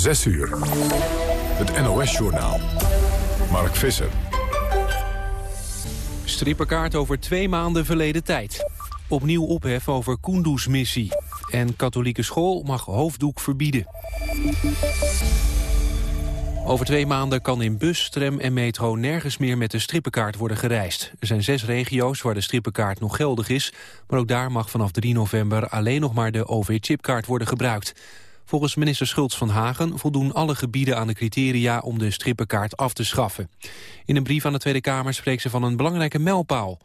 6 uur. Het NOS-journaal. Mark Visser. Strippenkaart over twee maanden verleden tijd. Opnieuw ophef over Kunduz-missie. En katholieke school mag hoofddoek verbieden. Over twee maanden kan in bus, tram en metro nergens meer met de strippenkaart worden gereisd. Er zijn zes regio's waar de strippenkaart nog geldig is, maar ook daar mag vanaf 3 november alleen nog maar de OV-chipkaart worden gebruikt. Volgens minister Schultz van Hagen voldoen alle gebieden aan de criteria om de strippenkaart af te schaffen. In een brief aan de Tweede Kamer spreekt ze van een belangrijke mijlpaal.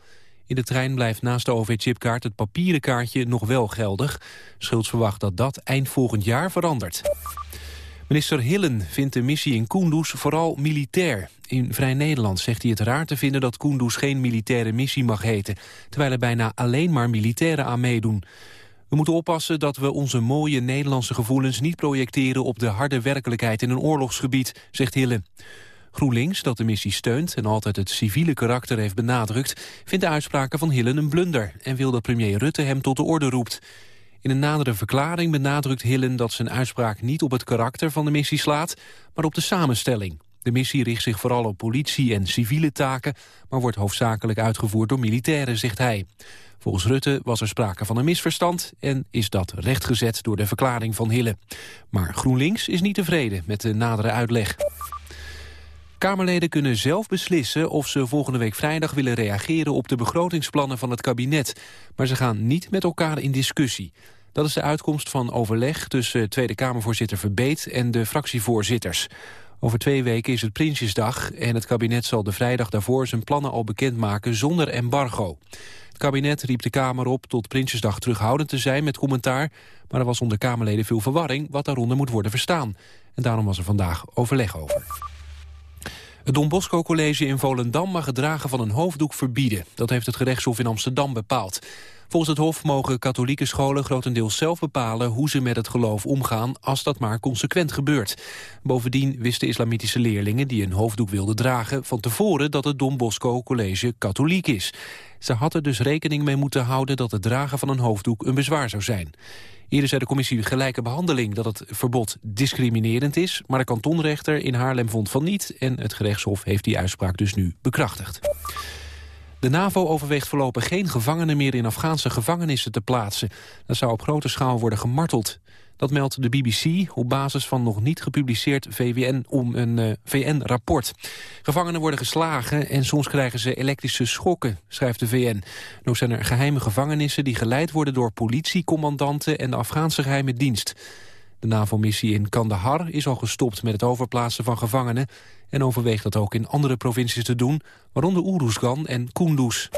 In de trein blijft naast de OV-chipkaart het papieren kaartje nog wel geldig. Schultz verwacht dat dat eind volgend jaar verandert. Minister Hillen vindt de missie in Kunduz vooral militair. In Vrij Nederland zegt hij het raar te vinden dat Kunduz geen militaire missie mag heten, terwijl er bijna alleen maar militairen aan meedoen. We moeten oppassen dat we onze mooie Nederlandse gevoelens niet projecteren op de harde werkelijkheid in een oorlogsgebied, zegt Hillen. GroenLinks, dat de missie steunt en altijd het civiele karakter heeft benadrukt, vindt de uitspraken van Hillen een blunder en wil dat premier Rutte hem tot de orde roept. In een nadere verklaring benadrukt Hillen dat zijn uitspraak niet op het karakter van de missie slaat, maar op de samenstelling. De missie richt zich vooral op politie en civiele taken, maar wordt hoofdzakelijk uitgevoerd door militairen, zegt hij. Volgens Rutte was er sprake van een misverstand en is dat rechtgezet door de verklaring van Hille. Maar GroenLinks is niet tevreden met de nadere uitleg. Kamerleden kunnen zelf beslissen of ze volgende week vrijdag willen reageren op de begrotingsplannen van het kabinet. Maar ze gaan niet met elkaar in discussie. Dat is de uitkomst van overleg tussen Tweede Kamervoorzitter Verbeet en de fractievoorzitters. Over twee weken is het Prinsjesdag en het kabinet zal de vrijdag daarvoor zijn plannen al bekendmaken zonder embargo. Het kabinet riep de Kamer op tot Prinsjesdag terughoudend te zijn met commentaar, maar er was onder Kamerleden veel verwarring wat daaronder moet worden verstaan. En daarom was er vandaag overleg over. Het Don Bosco College in Volendam mag het dragen van een hoofddoek verbieden. Dat heeft het gerechtshof in Amsterdam bepaald. Volgens het Hof mogen katholieke scholen grotendeels zelf bepalen hoe ze met het geloof omgaan als dat maar consequent gebeurt. Bovendien wisten islamitische leerlingen die een hoofddoek wilden dragen van tevoren dat het Don Bosco College katholiek is. Ze hadden dus rekening mee moeten houden dat het dragen van een hoofddoek een bezwaar zou zijn. Eerder zei de commissie Gelijke Behandeling dat het verbod discriminerend is, maar de kantonrechter in Haarlem vond van niet en het gerechtshof heeft die uitspraak dus nu bekrachtigd. De NAVO overweegt voorlopig geen gevangenen meer in Afghaanse gevangenissen te plaatsen. Dat zou op grote schaal worden gemarteld. Dat meldt de BBC op basis van nog niet gepubliceerd VWN om een uh, VN-rapport. Gevangenen worden geslagen en soms krijgen ze elektrische schokken, schrijft de VN. Ook zijn er geheime gevangenissen die geleid worden door politiecommandanten en de Afghaanse geheime dienst. De NAVO-missie in Kandahar is al gestopt met het overplaatsen van gevangenen... en overweegt dat ook in andere provincies te doen, waaronder Uruzgan en Kunduz.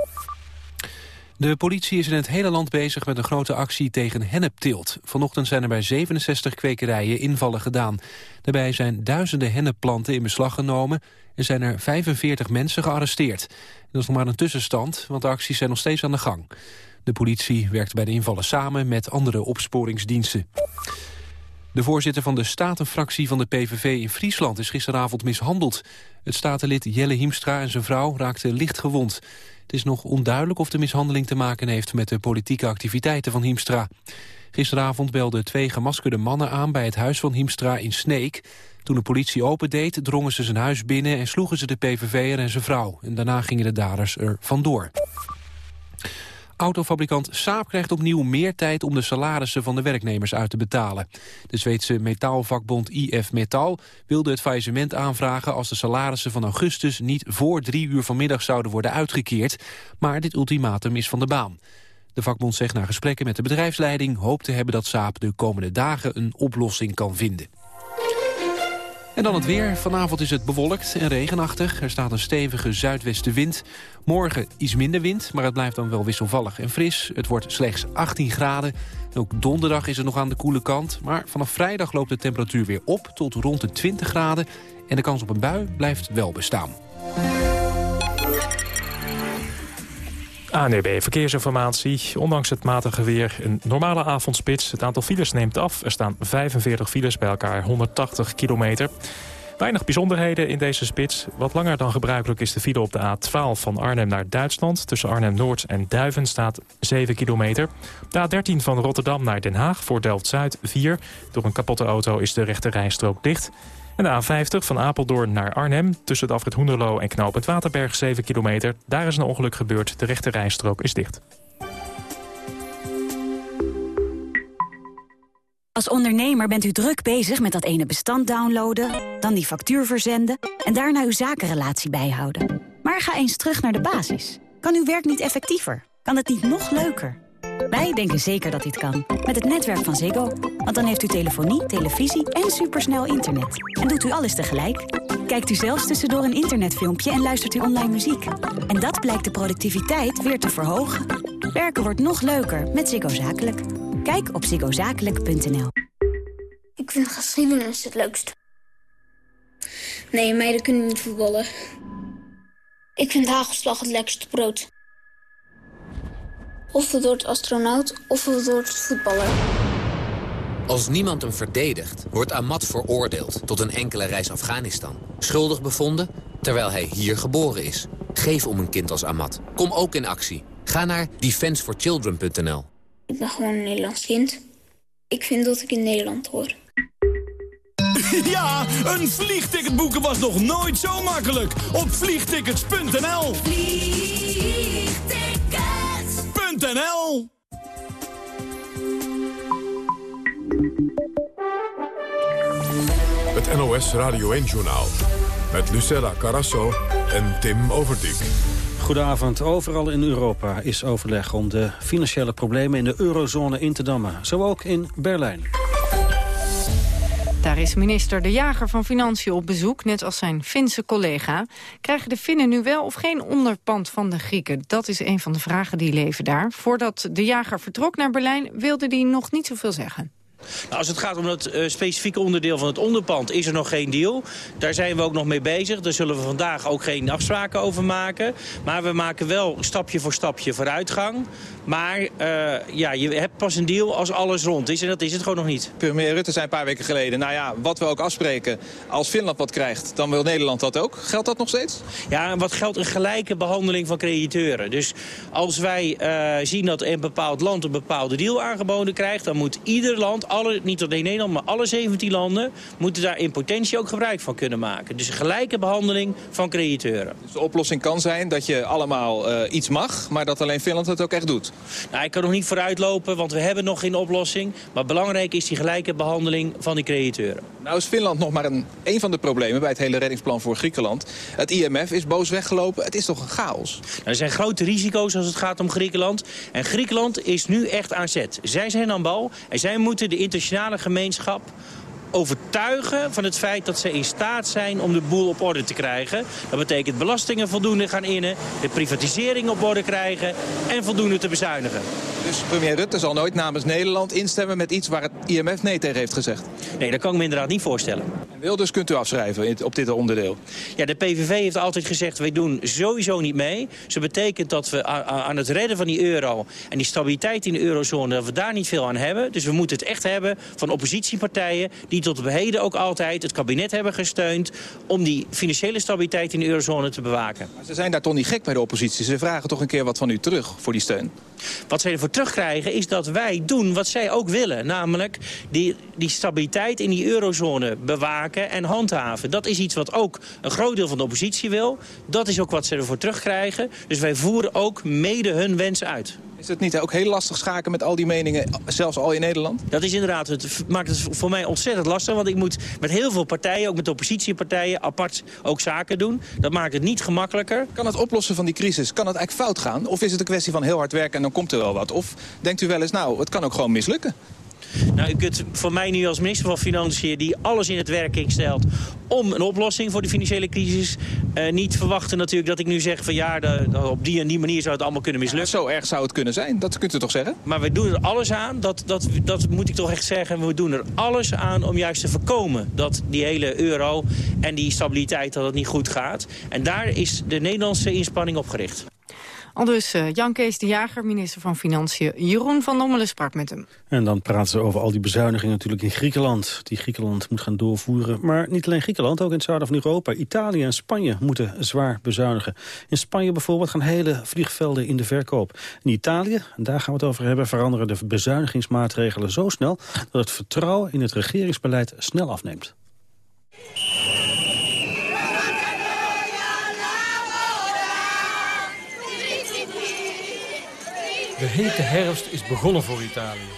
De politie is in het hele land bezig met een grote actie tegen hennepteelt. Vanochtend zijn er bij 67 kwekerijen invallen gedaan. Daarbij zijn duizenden hennepplanten in beslag genomen... en zijn er 45 mensen gearresteerd. Dat is nog maar een tussenstand, want de acties zijn nog steeds aan de gang. De politie werkt bij de invallen samen met andere opsporingsdiensten. De voorzitter van de statenfractie van de PVV in Friesland is gisteravond mishandeld. Het statenlid Jelle Hiemstra en zijn vrouw raakten licht gewond. Het is nog onduidelijk of de mishandeling te maken heeft met de politieke activiteiten van Hiemstra. Gisteravond belden twee gemaskerde mannen aan bij het huis van Hiemstra in Sneek. Toen de politie opendeed, drongen ze zijn huis binnen en sloegen ze de PVV'er en zijn vrouw. En daarna gingen de daders er vandoor. Autofabrikant Saab krijgt opnieuw meer tijd om de salarissen van de werknemers uit te betalen. De Zweedse metaalvakbond IF Metal wilde het faillissement aanvragen als de salarissen van augustus niet voor drie uur vanmiddag zouden worden uitgekeerd. Maar dit ultimatum is van de baan. De vakbond zegt na gesprekken met de bedrijfsleiding hoop te hebben dat Saab de komende dagen een oplossing kan vinden. En dan het weer. Vanavond is het bewolkt en regenachtig. Er staat een stevige zuidwestenwind. Morgen iets minder wind, maar het blijft dan wel wisselvallig en fris. Het wordt slechts 18 graden. Ook donderdag is het nog aan de koele kant. Maar vanaf vrijdag loopt de temperatuur weer op tot rond de 20 graden. En de kans op een bui blijft wel bestaan. ANEB Verkeersinformatie. Ondanks het matige weer een normale avondspits. Het aantal files neemt af. Er staan 45 files bij elkaar, 180 kilometer. Weinig bijzonderheden in deze spits. Wat langer dan gebruikelijk is de file op de A12 van Arnhem naar Duitsland. Tussen Arnhem-Noord en Duiven staat 7 kilometer. De A13 van Rotterdam naar Den Haag voor Delft-Zuid 4. Door een kapotte auto is de rechte rijstrook dicht. En de A50 van Apeldoorn naar Arnhem. Tussen de afrit Hoenderloo en Knoop het Waterberg 7 kilometer. Daar is een ongeluk gebeurd. De rechte rijstrook is dicht. Als ondernemer bent u druk bezig met dat ene bestand downloaden... dan die factuur verzenden en daarna uw zakenrelatie bijhouden. Maar ga eens terug naar de basis. Kan uw werk niet effectiever? Kan het niet nog leuker? Wij denken zeker dat dit kan. Met het netwerk van Ziggo. Want dan heeft u telefonie, televisie en supersnel internet. En doet u alles tegelijk. Kijkt u zelfs tussendoor een internetfilmpje en luistert u online muziek. En dat blijkt de productiviteit weer te verhogen. Werken wordt nog leuker met Ziggo Zakelijk. Kijk op ziggozakelijk.nl. Ik vind geschiedenis het leukst. Nee, meiden kunnen niet voetballen. Ik vind hagelslag het lekkerste brood. Of het wordt astronaut, of het wordt voetballer. Als niemand hem verdedigt, wordt Ahmad veroordeeld tot een enkele reis Afghanistan. Schuldig bevonden, terwijl hij hier geboren is. Geef om een kind als Ahmad. Kom ook in actie. Ga naar defenseforchildren.nl. Ik ben gewoon een Nederlands kind. Ik vind dat ik in Nederland hoor. Ja, een vliegticket boeken was nog nooit zo makkelijk. Op vliegtickets.nl Het NOS Radio 1-journaal. Met Lucella Carasso en Tim Overdijk. Goedenavond. Overal in Europa is overleg om de financiële problemen in de eurozone in te dammen. Zo ook in Berlijn. Daar is minister De Jager van Financiën op bezoek, net als zijn Finse collega. Krijgen de Finnen nu wel of geen onderpand van de Grieken? Dat is een van de vragen die leven daar. Voordat De Jager vertrok naar Berlijn wilde hij nog niet zoveel zeggen. Nou, als het gaat om dat uh, specifieke onderdeel van het onderpand is er nog geen deal. Daar zijn we ook nog mee bezig. Daar zullen we vandaag ook geen afspraken over maken. Maar we maken wel stapje voor stapje vooruitgang. Maar uh, ja, je hebt pas een deal als alles rond is. En dat is het gewoon nog niet. Premier Rutte zei een paar weken geleden... nou ja, wat we ook afspreken, als Finland wat krijgt... dan wil Nederland dat ook. Geldt dat nog steeds? Ja, wat geldt een gelijke behandeling van crediteuren. Dus als wij uh, zien dat een bepaald land een bepaalde deal aangeboden krijgt... dan moet ieder land, alle, niet alleen Nederland, maar alle 17 landen... moeten daar in potentie ook gebruik van kunnen maken. Dus gelijke behandeling van crediteuren. Dus de oplossing kan zijn dat je allemaal uh, iets mag... maar dat alleen Finland het ook echt doet? Nou, ik kan nog niet vooruitlopen, want we hebben nog geen oplossing. Maar belangrijk is die gelijke behandeling van die crediteuren. Nou is Finland nog maar een, een van de problemen bij het hele reddingsplan voor Griekenland. Het IMF is boos weggelopen. Het is toch een chaos? Nou, er zijn grote risico's als het gaat om Griekenland. En Griekenland is nu echt aan zet. Zij zijn aan bal en zij moeten de internationale gemeenschap overtuigen van het feit dat ze in staat zijn om de boel op orde te krijgen. Dat betekent belastingen voldoende gaan innen, de privatisering op orde krijgen en voldoende te bezuinigen. Dus premier Rutte zal nooit namens Nederland instemmen met iets waar het IMF nee tegen heeft gezegd? Nee, dat kan ik me inderdaad niet voorstellen. En Wilders kunt u afschrijven op dit onderdeel? Ja, de PVV heeft altijd gezegd, wij doen sowieso niet mee. Dat betekent dat we aan het redden van die euro en die stabiliteit in de eurozone, dat we daar niet veel aan hebben. Dus we moeten het echt hebben van oppositiepartijen die tot op heden ook altijd het kabinet hebben gesteund... om die financiële stabiliteit in de eurozone te bewaken. Maar ze zijn daar toch niet gek bij de oppositie. Ze vragen toch een keer wat van u terug voor die steun. Wat zij ervoor terugkrijgen is dat wij doen wat zij ook willen. Namelijk die, die stabiliteit in die eurozone bewaken en handhaven. Dat is iets wat ook een groot deel van de oppositie wil. Dat is ook wat ze ervoor terugkrijgen. Dus wij voeren ook mede hun wens uit. Is het niet ook heel lastig schaken met al die meningen, zelfs al in Nederland? Dat is inderdaad, het maakt het voor mij ontzettend lastig. Want ik moet met heel veel partijen, ook met oppositiepartijen, apart ook zaken doen. Dat maakt het niet gemakkelijker. Kan het oplossen van die crisis, kan het eigenlijk fout gaan? Of is het een kwestie van heel hard werken en dan komt er wel wat? Of denkt u wel eens, nou, het kan ook gewoon mislukken? Nou, u kunt voor mij nu als minister van Financiën... die alles in het werking stelt om een oplossing voor de financiële crisis... Uh, niet verwachten natuurlijk dat ik nu zeg van ja, de, de, op die en die manier zou het allemaal kunnen mislukken. Ja, zo erg zou het kunnen zijn, dat kunt u toch zeggen? Maar we doen er alles aan, dat, dat, dat moet ik toch echt zeggen. We doen er alles aan om juist te voorkomen dat die hele euro en die stabiliteit dat het niet goed gaat. En daar is de Nederlandse inspanning op gericht. Al dus uh, Jan Kees de Jager, minister van Financiën Jeroen van Dommelen sprak met hem. En dan praten ze over al die bezuinigingen natuurlijk in Griekenland. Die Griekenland moet gaan doorvoeren. Maar niet alleen Griekenland, ook in het zuiden van Europa. Italië en Spanje moeten zwaar bezuinigen. In Spanje bijvoorbeeld gaan hele vliegvelden in de verkoop. In Italië, daar gaan we het over hebben, veranderen de bezuinigingsmaatregelen zo snel... dat het vertrouwen in het regeringsbeleid snel afneemt. De hete herfst is begonnen voor Italië.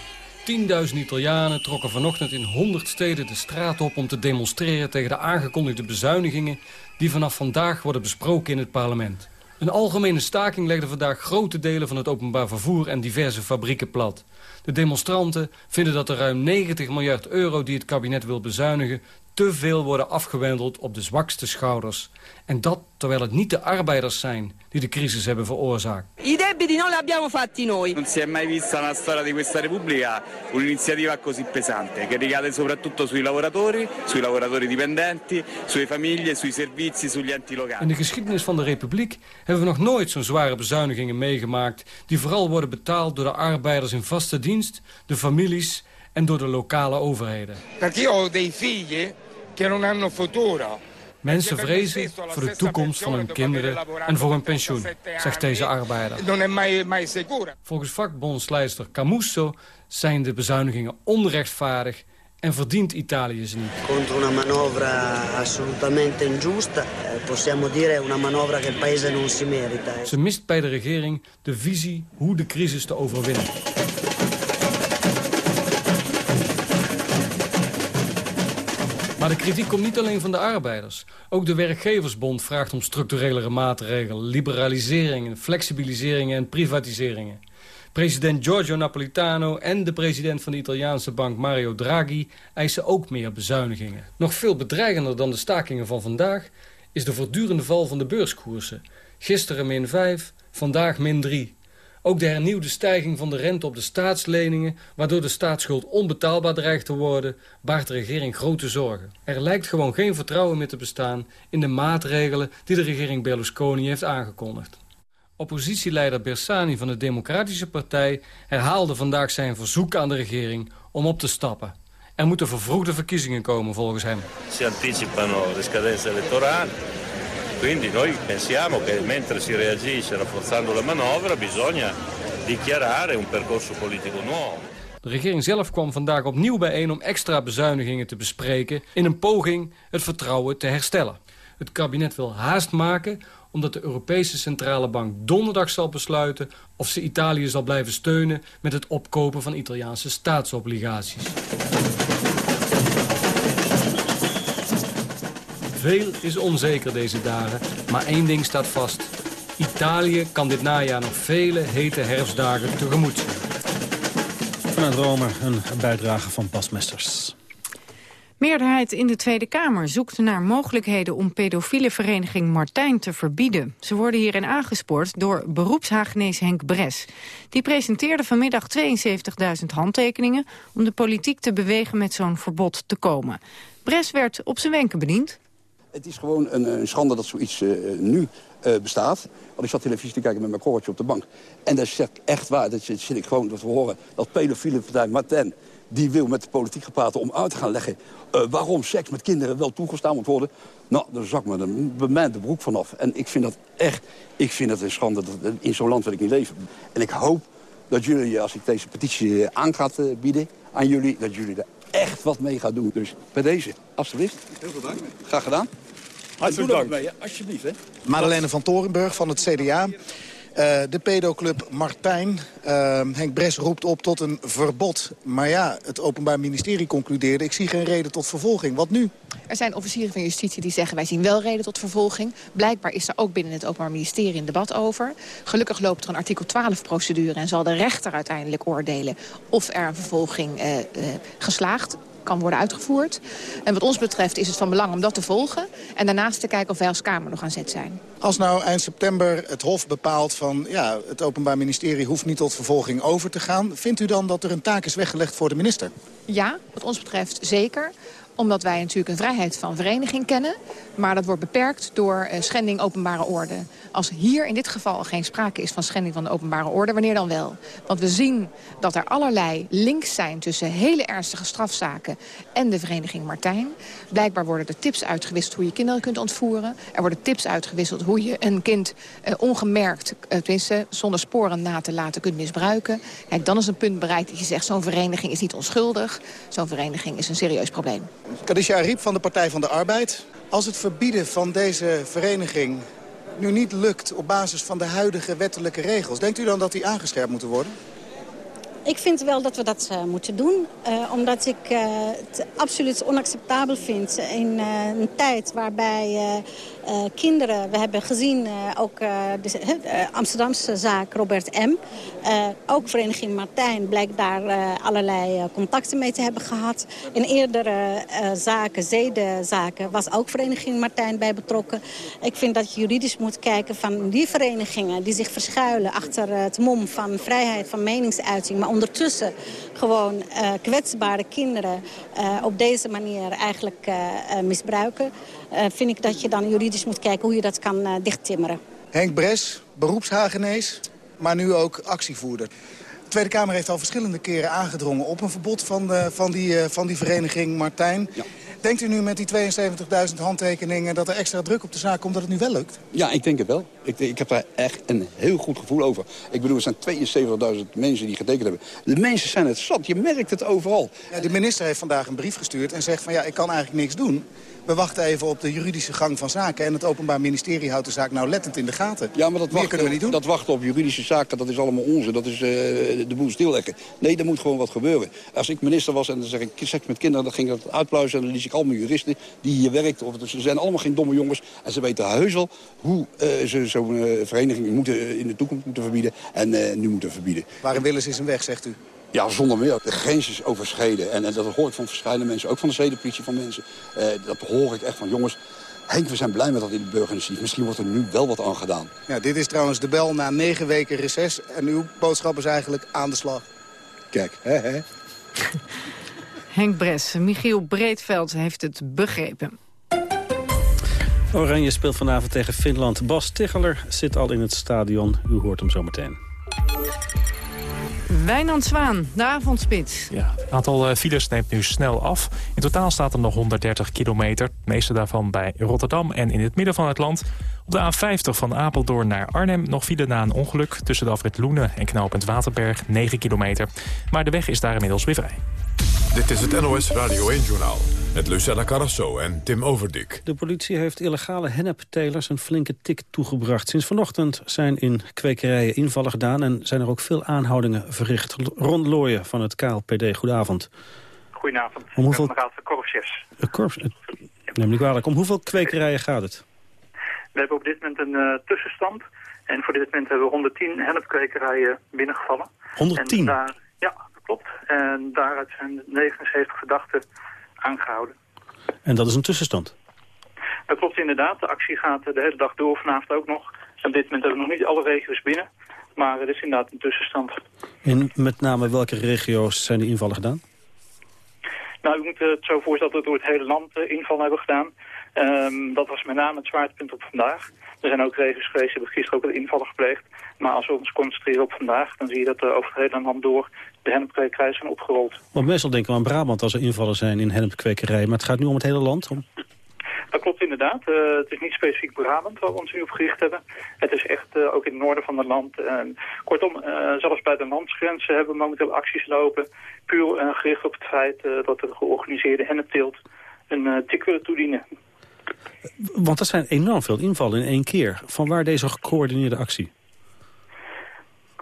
Tienduizend Italianen trokken vanochtend in honderd steden de straat op... om te demonstreren tegen de aangekondigde bezuinigingen... die vanaf vandaag worden besproken in het parlement. Een algemene staking legde vandaag grote delen van het openbaar vervoer... en diverse fabrieken plat. De demonstranten vinden dat de ruim 90 miljard euro die het kabinet wil bezuinigen te veel worden afgewendeld op de zwakste schouders. En dat terwijl het niet de arbeiders zijn die de crisis hebben veroorzaakt. I debiti non li abbiamo fatti noi. Non si è mai vista nella storia di questa Repubblica un'iniziativa così pesante, che ricade soprattutto sui lavoratori, sui lavoratori dipendenti, sulle famiglie, sui servizi, sugli enti locali. In de geschiedenis van de Republiek hebben we nog nooit zo'n zware bezuinigingen meegemaakt... die vooral worden betaald door de arbeiders in vaste dienst, de families en door de lokale overheden. Perché ho dei figli che non hanno futuro. Mensen vrezen voor de toekomst van hun kinderen en voor hun pensioen, zegt deze arbeider. Volgens vakbondsleider Camusso zijn de bezuinigingen onrechtvaardig en verdient Italië ze niet. Contro una manovra assolutamente ingiusta, eh, possiamo dire una manovra che il paese non si merita. Ze mist bij de regering de visie hoe de crisis te overwinnen. De kritiek komt niet alleen van de arbeiders. Ook de werkgeversbond vraagt om structurelere maatregelen... liberaliseringen, flexibiliseringen en privatiseringen. President Giorgio Napolitano en de president van de Italiaanse bank Mario Draghi... eisen ook meer bezuinigingen. Nog veel bedreigender dan de stakingen van vandaag... is de voortdurende val van de beurskoersen. Gisteren min 5, vandaag min 3. Ook de hernieuwde stijging van de rente op de staatsleningen... waardoor de staatsschuld onbetaalbaar dreigt te worden... baart de regering grote zorgen. Er lijkt gewoon geen vertrouwen meer te bestaan... in de maatregelen die de regering Berlusconi heeft aangekondigd. Oppositieleider Bersani van de Democratische Partij... herhaalde vandaag zijn verzoek aan de regering om op te stappen. Er moeten vervroegde verkiezingen komen volgens hem. Si anticipano le scadenze elettorali. Quindi noi pensiamo che mentre si reagisce rafforzando la manovra bisogna dichiarare un percorso politico nuovo. De regering zelf kwam vandaag opnieuw bijeen om extra bezuinigingen te bespreken... in een poging het vertrouwen te herstellen. Het kabinet wil haast maken omdat de Europese Centrale Bank donderdag zal besluiten... of ze Italië zal blijven steunen met het opkopen van Italiaanse staatsobligaties. Veel is onzeker deze dagen, maar één ding staat vast. Italië kan dit najaar nog vele hete herfstdagen tegemoet. Vanuit Rome een bijdrage van Pasmesters. Meerderheid in de Tweede Kamer zoekt naar mogelijkheden om pedofiele vereniging Martijn te verbieden. Ze worden hierin aangespoord door beroepshagenees Henk Bres. Die presenteerde vanmiddag 72.000 handtekeningen om de politiek te bewegen met zo'n verbod te komen. Bres werd op zijn wenken bediend. Het is gewoon een, een schande dat zoiets uh, nu uh, bestaat. Want ik zat televisie te kijken met mijn korreltje op de bank. En dat is echt waar. Dat zit ik gewoon dat we horen dat pedofiele partij Martin... die wil met de politiek praten om uit te gaan leggen... Uh, waarom seks met kinderen wel toegestaan moet worden. Nou, daar zak me de, bij mij de broek vanaf. En ik vind dat echt ik vind dat een schande. Dat, in zo'n land wil ik niet leven. En ik hoop dat jullie, als ik deze petitie aan ga bieden aan jullie... dat jullie daar echt wat mee gaat doen. Dus bij deze, alstublieft. Heel veel dank. Graag gedaan. Hartelijk dank. Mee, alsjeblieft. Hè. Madeleine van Torenburg van het CDA. Uh, de pedoclub Martijn. Uh, Henk Bres roept op tot een verbod. Maar ja, het Openbaar Ministerie concludeerde... ik zie geen reden tot vervolging. Wat nu? Er zijn officieren van justitie die zeggen... wij zien wel reden tot vervolging. Blijkbaar is er ook binnen het Openbaar Ministerie een debat over. Gelukkig loopt er een artikel 12-procedure... en zal de rechter uiteindelijk oordelen of er een vervolging uh, geslaagd kan worden uitgevoerd. En wat ons betreft is het van belang om dat te volgen... en daarnaast te kijken of wij als Kamer nog aan zet zijn. Als nou eind september het Hof bepaalt van... ja, het Openbaar Ministerie hoeft niet tot vervolging over te gaan... vindt u dan dat er een taak is weggelegd voor de minister? Ja, wat ons betreft zeker Omdat wij natuurlijk een vrijheid van vereniging kennen. Maar dat wordt beperkt door uh, schending openbare orde. Als hier in dit geval geen sprake is van schending van de openbare orde, wanneer dan wel? Want we zien dat er allerlei links zijn tussen hele ernstige strafzaken en de vereniging Martijn. Blijkbaar worden er tips uitgewisseld hoe je kinderen kunt ontvoeren. Er worden tips uitgewisseld hoe je een kind uh, ongemerkt, uh, tenminste zonder sporen na te laten kunt misbruiken. Kijk, dan is een punt bereikt dat je zegt zo'n vereniging is niet onschuldig. Zo'n vereniging is een serieus probleem. Kadisha Ariep van de Partij van de Arbeid. Als het verbieden van deze vereniging nu niet lukt op basis van de huidige wettelijke regels... denkt u dan dat die aangescherpt moeten worden? Ik vind wel dat we dat uh, moeten doen. Uh, omdat ik uh, het absoluut onacceptabel vind in een tijd waarbij kinderen... We hebben gezien ook de Amsterdamse zaak Robert M. ook Vereniging Martijn blijkt daar allerlei contacten mee te hebben gehad. In eerdere zaken, zedenzaken, was ook Vereniging Martijn bij betrokken. Ik vind dat je juridisch moet kijken van die verenigingen... die zich verschuilen achter het mom van vrijheid van meningsuiting... maar ondertussen gewoon kwetsbare kinderen op deze manier eigenlijk misbruiken... vind ik dat je dan juridisch moet kijken hoe je dat kan dichttimmeren. Henk Bres, beroepshagenees, maar nu ook actievoerder. De Tweede Kamer heeft al verschillende keren aangedrongen op een verbod van, de, van, die, van die vereniging Martijn. Ja. Denkt u nu met die 72.000 handtekeningen dat er extra druk op de zaak komt dat het nu wel lukt? Ja, ik denk het wel. Ik, ik heb daar echt een heel goed gevoel over. Ik bedoel, er zijn 72.000 mensen die getekend hebben. De mensen zijn het zat. Je merkt het overal. Ja, de minister heeft vandaag een brief gestuurd en zegt van ja, ik kan eigenlijk niks doen. We wachten even op de juridische gang van zaken. En het Openbaar Ministerie houdt de zaak nauwlettend in de gaten. Ja, maar dat, wachten, kunnen we niet doen. dat wachten op juridische zaken, dat is allemaal onzin. Dat is uh, de boel stilleggen. Nee, er moet gewoon wat gebeuren. Als ik minister was en dan zeg ik seks met kinderen... dan ging dat uitpluizen en dan liet ik allemaal juristen die hier werken. Of, ze zijn allemaal geen domme jongens. En ze weten heus wel hoe uh, ze zo'n uh, vereniging moeten, in de toekomst moeten verbieden. En nu moeten verbieden. Waarin willen ze een weg, zegt u? Ja, zonder meer. De grens is overschreden. En, en dat hoor ik van verschillende mensen, ook van de zedenpolitie van mensen. Uh, dat hoor ik echt van jongens. Henk, we zijn blij met dat in de burgerinitiatief. Misschien wordt er nu wel wat aan gedaan. Ja, dit is trouwens de bel na negen weken reces. En uw boodschap is eigenlijk aan de slag. Kijk, hè, hè. Henk Bres, Michiel Breedveld heeft het begrepen. Oranje speelt vanavond tegen Finland. Bas Ticheler zit al in het stadion. U hoort hem zo meteen. Wijnand Zwaan, de avondspits. Ja, het aantal files neemt nu snel af. In totaal staat er nog 130 kilometer. De meeste daarvan bij Rotterdam en in het midden van het land. Op de A50 van Apeldoorn naar Arnhem nog file na een ongeluk... tussen de afrit Loenen en knooppunt Waterberg, 9 kilometer. Maar de weg is daar inmiddels weer vrij. Dit is het NOS Radio 1-journaal met Lucella Carrasso en Tim Overdik. De politie heeft illegale henneptelers een flinke tik toegebracht. Sinds vanochtend zijn in kwekerijen invallen gedaan... en zijn er ook veel aanhoudingen verricht. Ron Looyen van het KLPD, goedenavond. Goedenavond, om hoeveel... ik ben de korpschefs. Korps... Neem niet kwalijk. Om hoeveel kwekerijen gaat het? We hebben op dit moment een uh, tussenstand. En voor dit moment hebben we 110 hennepkwekerijen binnengevallen. 110? En daar, ja, klopt. En daaruit zijn 79 verdachten aangehouden. En dat is een tussenstand? Dat klopt inderdaad. De actie gaat de hele dag door, vanavond ook nog. Op dit moment hebben we nog niet alle regio's binnen. Maar het is inderdaad een tussenstand. En met name welke regio's zijn die invallen gedaan? Nou, u moet het zo voorstellen dat we door het hele land uh, invallen hebben gedaan. Um, dat was met name het zwaartepunt op vandaag. Er zijn ook regio's geweest, die hebben gisteren ook een invallen gepleegd. Maar als we ons concentreren op vandaag, dan zie je dat uh, over het hele land door de hennepkwekerij zijn opgerold. Want meestal denken we aan Brabant als er invallen zijn in hennepkwekerij. Maar het gaat nu om het hele land? Om... Dat klopt inderdaad. Uh, het is niet specifiek Brabant waar we ons nu op gericht hebben. Het is echt uh, ook in het noorden van het land. kortom, zelfs bij de landsgrenzen hebben we momenteel acties lopen. Puur gericht op het feit dat de georganiseerde hennepteelt een tik willen toedienen. Want dat zijn enorm veel invallen in één keer. Van waar deze gecoördineerde actie?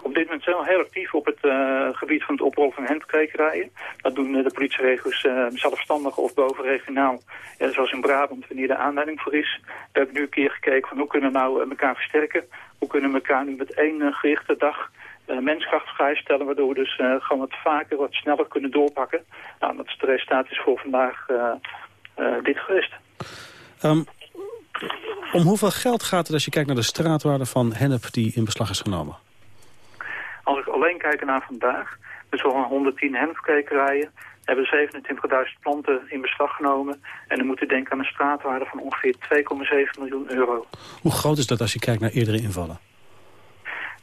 Op dit moment zijn we heel actief op het uh, gebied van het oprollen van hennepkwekerijen. Dat doen uh, de politieregels uh, zelfstandig of bovenregionaal. zoals in Brabant, wanneer de aanleiding voor is. We hebben nu een keer gekeken van hoe kunnen we nou elkaar versterken. Hoe kunnen we elkaar nu met één gerichte dag menskracht vrijstellen. Waardoor we dus gewoon wat vaker, wat sneller kunnen doorpakken. Nou, dat is het resultaat is voor vandaag dit geweest. Um, om hoeveel geld gaat het als je kijkt naar de straatwaarde van hennep die in beslag is genomen? Als ik alleen kijk naar vandaag, Dus wel 110 hennepkwekerijen hebben 27.000 planten in beslag genomen. En dan moeten denken aan een straatwaarde van ongeveer 2,7 miljoen euro. Hoe groot is dat als je kijkt naar eerdere invallen?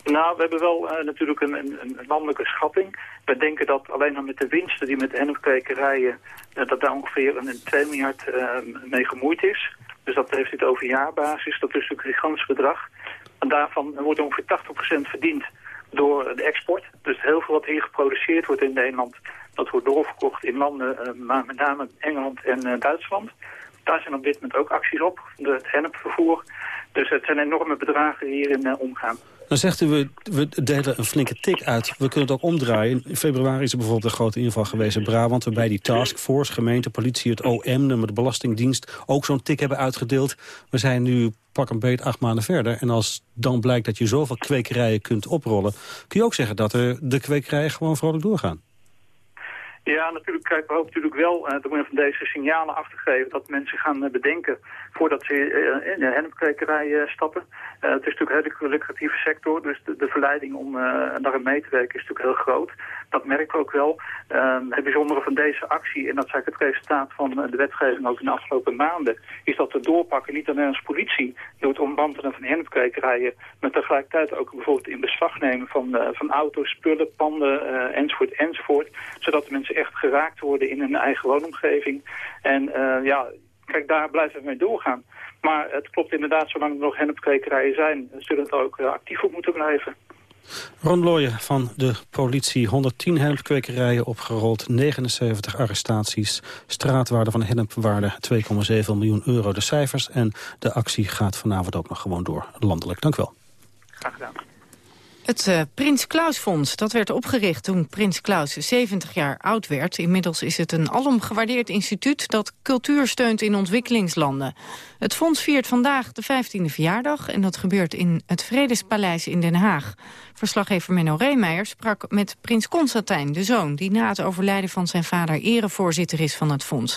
Nou, we hebben wel uh, natuurlijk een, een, een, landelijke schatting. We denken dat alleen al met de winsten die met de hennepkwekerijen... Uh, dat daar ongeveer een, 2 miljard uh, mee gemoeid is. Dus dat heeft het over jaarbasis. Dat is natuurlijk een gigantisch bedrag. En daarvan wordt ongeveer 80% verdiend door de export. Dus heel veel wat hier geproduceerd wordt in Nederland... dat wordt doorverkocht in landen, maar met name Engeland en Duitsland. Daar zijn op dit moment ook acties op, het hennepvervoer. Dus het zijn enorme bedragen die hierin omgaan. Dan zegt u, we, we delen een flinke tik uit. We kunnen het ook omdraaien. In februari is er bijvoorbeeld een grote inval geweest in Brabant... waarbij die taskforce, gemeente, politie, het OM, de Belastingdienst... ook zo'n tik hebben uitgedeeld. We zijn nu pak een beet acht maanden verder. En als dan blijkt dat je zoveel kwekerijen kunt oprollen... kun je ook zeggen dat er de kwekerijen gewoon vrolijk doorgaan. Ja, natuurlijk. Kijk, we hopen natuurlijk wel, uh, door middel van deze signalen af te geven, dat mensen gaan uh, bedenken voordat ze uh, in de hennepkwekerij stappen. het is natuurlijk een hele lucratieve sector, dus de, de verleiding om daarin mee te werken is natuurlijk heel groot. Dat merken we ook wel. het bijzondere van deze actie, en dat is eigenlijk het resultaat van de wetgeving ook in de afgelopen maanden, is dat we doorpakken niet alleen als politie door het ombandelen van hennepkwekerijen, maar tegelijkertijd ook bijvoorbeeld in beslag nemen van, van auto's, spullen, panden, enzovoort, enzovoort, zodat de mensen echt geraakt worden in hun eigen woonomgeving. En ja, kijk, daar blijven we mee doorgaan. Maar het klopt inderdaad, zolang er nog hennepkwekerijen zijn, zullen we er ook uh, actief op moeten blijven. Ron Looyen van de politie. 110 hennepkwekerijen opgerold, 79 arrestaties. Straatwaarde van hennepwaarde 2,7 miljoen euro. De cijfers en de actie gaat vanavond ook nog gewoon door landelijk. Dank u wel. Graag gedaan. Het uh, Prins Klaus Fonds dat werd opgericht toen Prins Klaus 70 jaar oud werd. Inmiddels is het een alom gewaardeerd instituut dat cultuur steunt in ontwikkelingslanden. Het fonds viert vandaag de 15e verjaardag en dat gebeurt in het Vredespaleis in Den Haag. Verslaggever Menno Reemeijer sprak met Prins Constantijn, de zoon... die na het overlijden van zijn vader erevoorzitter is van het fonds.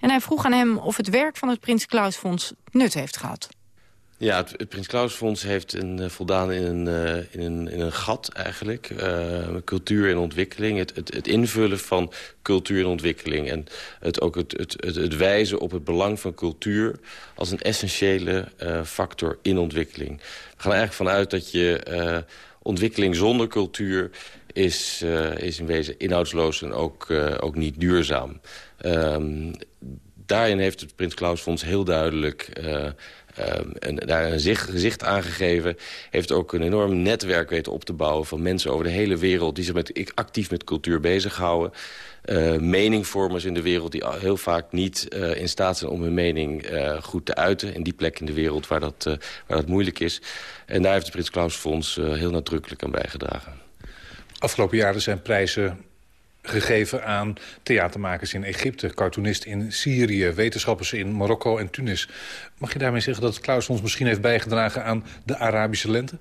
En hij vroeg aan hem of het werk van het Prins Klaus Fonds nut heeft gehad. Ja, het, Prins Klaus Fonds heeft een, uh, voldaan in een, uh, in, een, in een gat eigenlijk. Uh, cultuur en ontwikkeling. Het, het, het, invullen van cultuur en ontwikkeling. En het, ook het, het, het, wijzen op het belang van cultuur... als een essentiële factor in ontwikkeling. We gaan er eigenlijk vanuit dat je ontwikkeling zonder cultuur... is, is in wezen inhoudsloos en ook, ook niet duurzaam. Um, daarin heeft het Prins Klaus Fonds heel duidelijk Um, en daar een zicht, gezicht aan gegeven. Heeft ook een enorm netwerk weten op te bouwen... van mensen over de hele wereld die zich met, actief met cultuur bezighouden. Uh, meningvormers in de wereld die heel vaak niet uh, in staat zijn om hun mening uh, goed te uiten. In die plek in de wereld waar dat, waar dat moeilijk is. En daar heeft het Prins Klaus Fonds heel nadrukkelijk aan bijgedragen. Afgelopen jaren zijn prijzen gegeven aan theatermakers in Egypte... cartoonisten in Syrië, wetenschappers in Marokko en Tunis. Mag je daarmee zeggen dat Klaus ons misschien heeft bijgedragen aan de Arabische lente?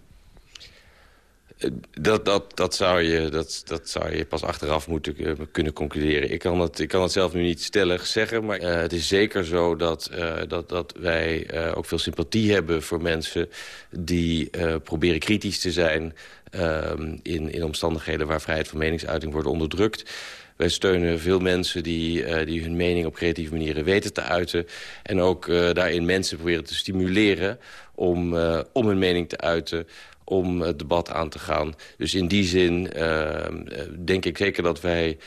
Eh, dat, dat, dat, zou je, dat, dat zou je pas achteraf moeten uh, kunnen concluderen. Ik kan, het, ik kan het zelf nu niet stellig zeggen, maar uh, het is zeker zo dat, dat, dat wij ook veel sympathie hebben voor mensen die proberen kritisch te zijn in, in omstandigheden waar vrijheid van meningsuiting wordt onderdrukt. Wij steunen veel mensen die, uh, die hun mening op creatieve manieren weten te uiten. En ook uh, daarin mensen proberen te stimuleren om, uh, om hun mening te uiten om het debat aan te gaan. Dus in die zin ehm, denk ik zeker dat wij...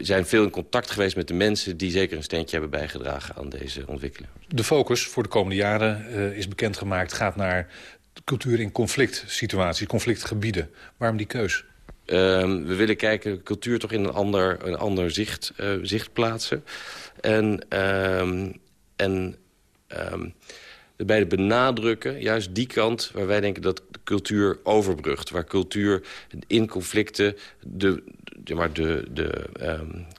Zijn veel in contact geweest met de mensen... die zeker een steentje hebben bijgedragen aan deze ontwikkeling. De focus voor de komende jaren is bekendgemaakt... gaat naar cultuur in conflict situaties, conflictgebieden. Waarom die keus? Um, we willen kijken, cultuur toch in een ander, een ander zicht, uh, zicht plaatsen. En, um, en um, benadrukken, juist die kant waar wij denken dat cultuur overbrugt. Waar cultuur in conflicten de, maar de, de,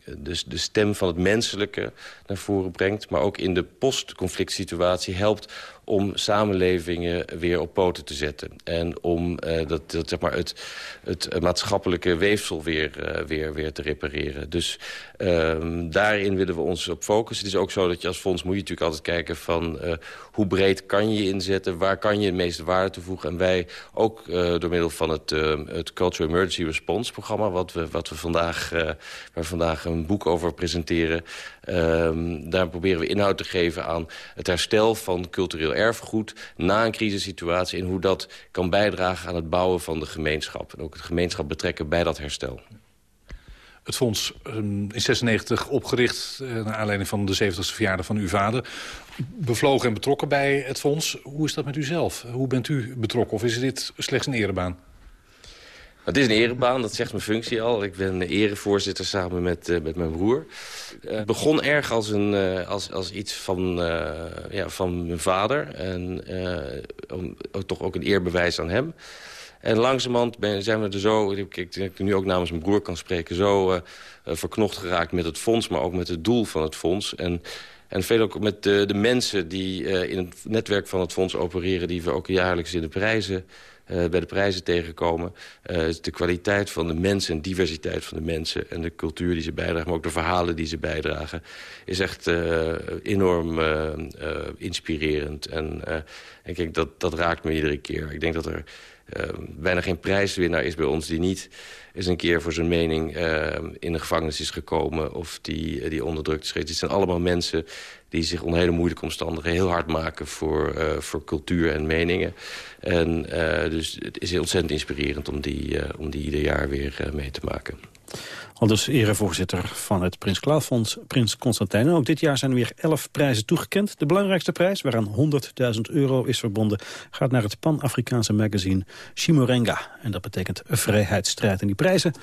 de, de stem van het menselijke naar voren brengt. Maar ook in de post-conflict situatie helpt om samenlevingen weer op poten te zetten. En om dat, dat, zeg maar het, het maatschappelijke weefsel weer, weer, weer te repareren. Dus ehm, daarin willen we ons op focussen. Het is ook zo dat je als fonds moet je natuurlijk altijd kijken van... hoe breed kan je inzetten, waar kan je de meeste waarde toevoegen. En wij ook door middel van het, het Cultural Emergency Response programma... wat we, wat we vandaag, waar we vandaag een boek over presenteren... Ehm, daar proberen we inhoud te geven aan het herstel van cultureel erfgoed... na een crisissituatie en hoe dat kan bijdragen aan het bouwen van de gemeenschap. En ook de gemeenschap betrekken bij dat herstel. Het fonds ehm, in 96 opgericht uh, naar aanleiding van de 70ste verjaardag van uw vader. Bevlogen en betrokken bij het fonds. Hoe is dat met u zelf? Hoe bent u betrokken of is dit slechts een erebaan? Het is een erebaan, dat zegt mijn functie al. Ik ben erevoorzitter samen met, uh, met mijn broer. Het uh, begon erg als, een, als, als iets van, ja, van mijn vader. En om, toch ook een eerbewijs aan hem. En langzamerhand ben, zijn we er zo, ik, ik, ik nu ook namens mijn broer kan spreken... zo verknocht geraakt met het fonds, maar ook met het doel van het fonds. En, en veel ook met de, de mensen die in het netwerk van het fonds opereren... die we ook jaarlijks in de prijzen uh, bij de prijzen tegenkomen. Uh, de kwaliteit van de mensen en diversiteit van de mensen... en de cultuur die ze bijdragen, maar ook de verhalen die ze bijdragen... is echt uh, enorm inspirerend. En ik denk dat dat raakt me iedere keer. Ik denk dat er bijna geen prijswinnaar is bij ons... die niet eens een keer voor zijn mening in de gevangenis is gekomen... of die, die onderdrukt is. Het zijn allemaal mensen die zich onder hele moeilijke omstandigheden heel hard maken voor, uh, voor cultuur en meningen. En uh, dus het is ontzettend inspirerend om die, om die ieder jaar weer mee te maken. Al dus erevoorzitter van het Prins Klaasfonds, Prins Constantijn. ook dit jaar zijn er weer elf prijzen toegekend. De belangrijkste prijs, waaraan 100.000 euro is verbonden... gaat naar het Pan-Afrikaanse magazine Shimorenga. En dat betekent vrijheidsstrijd. En die prijzen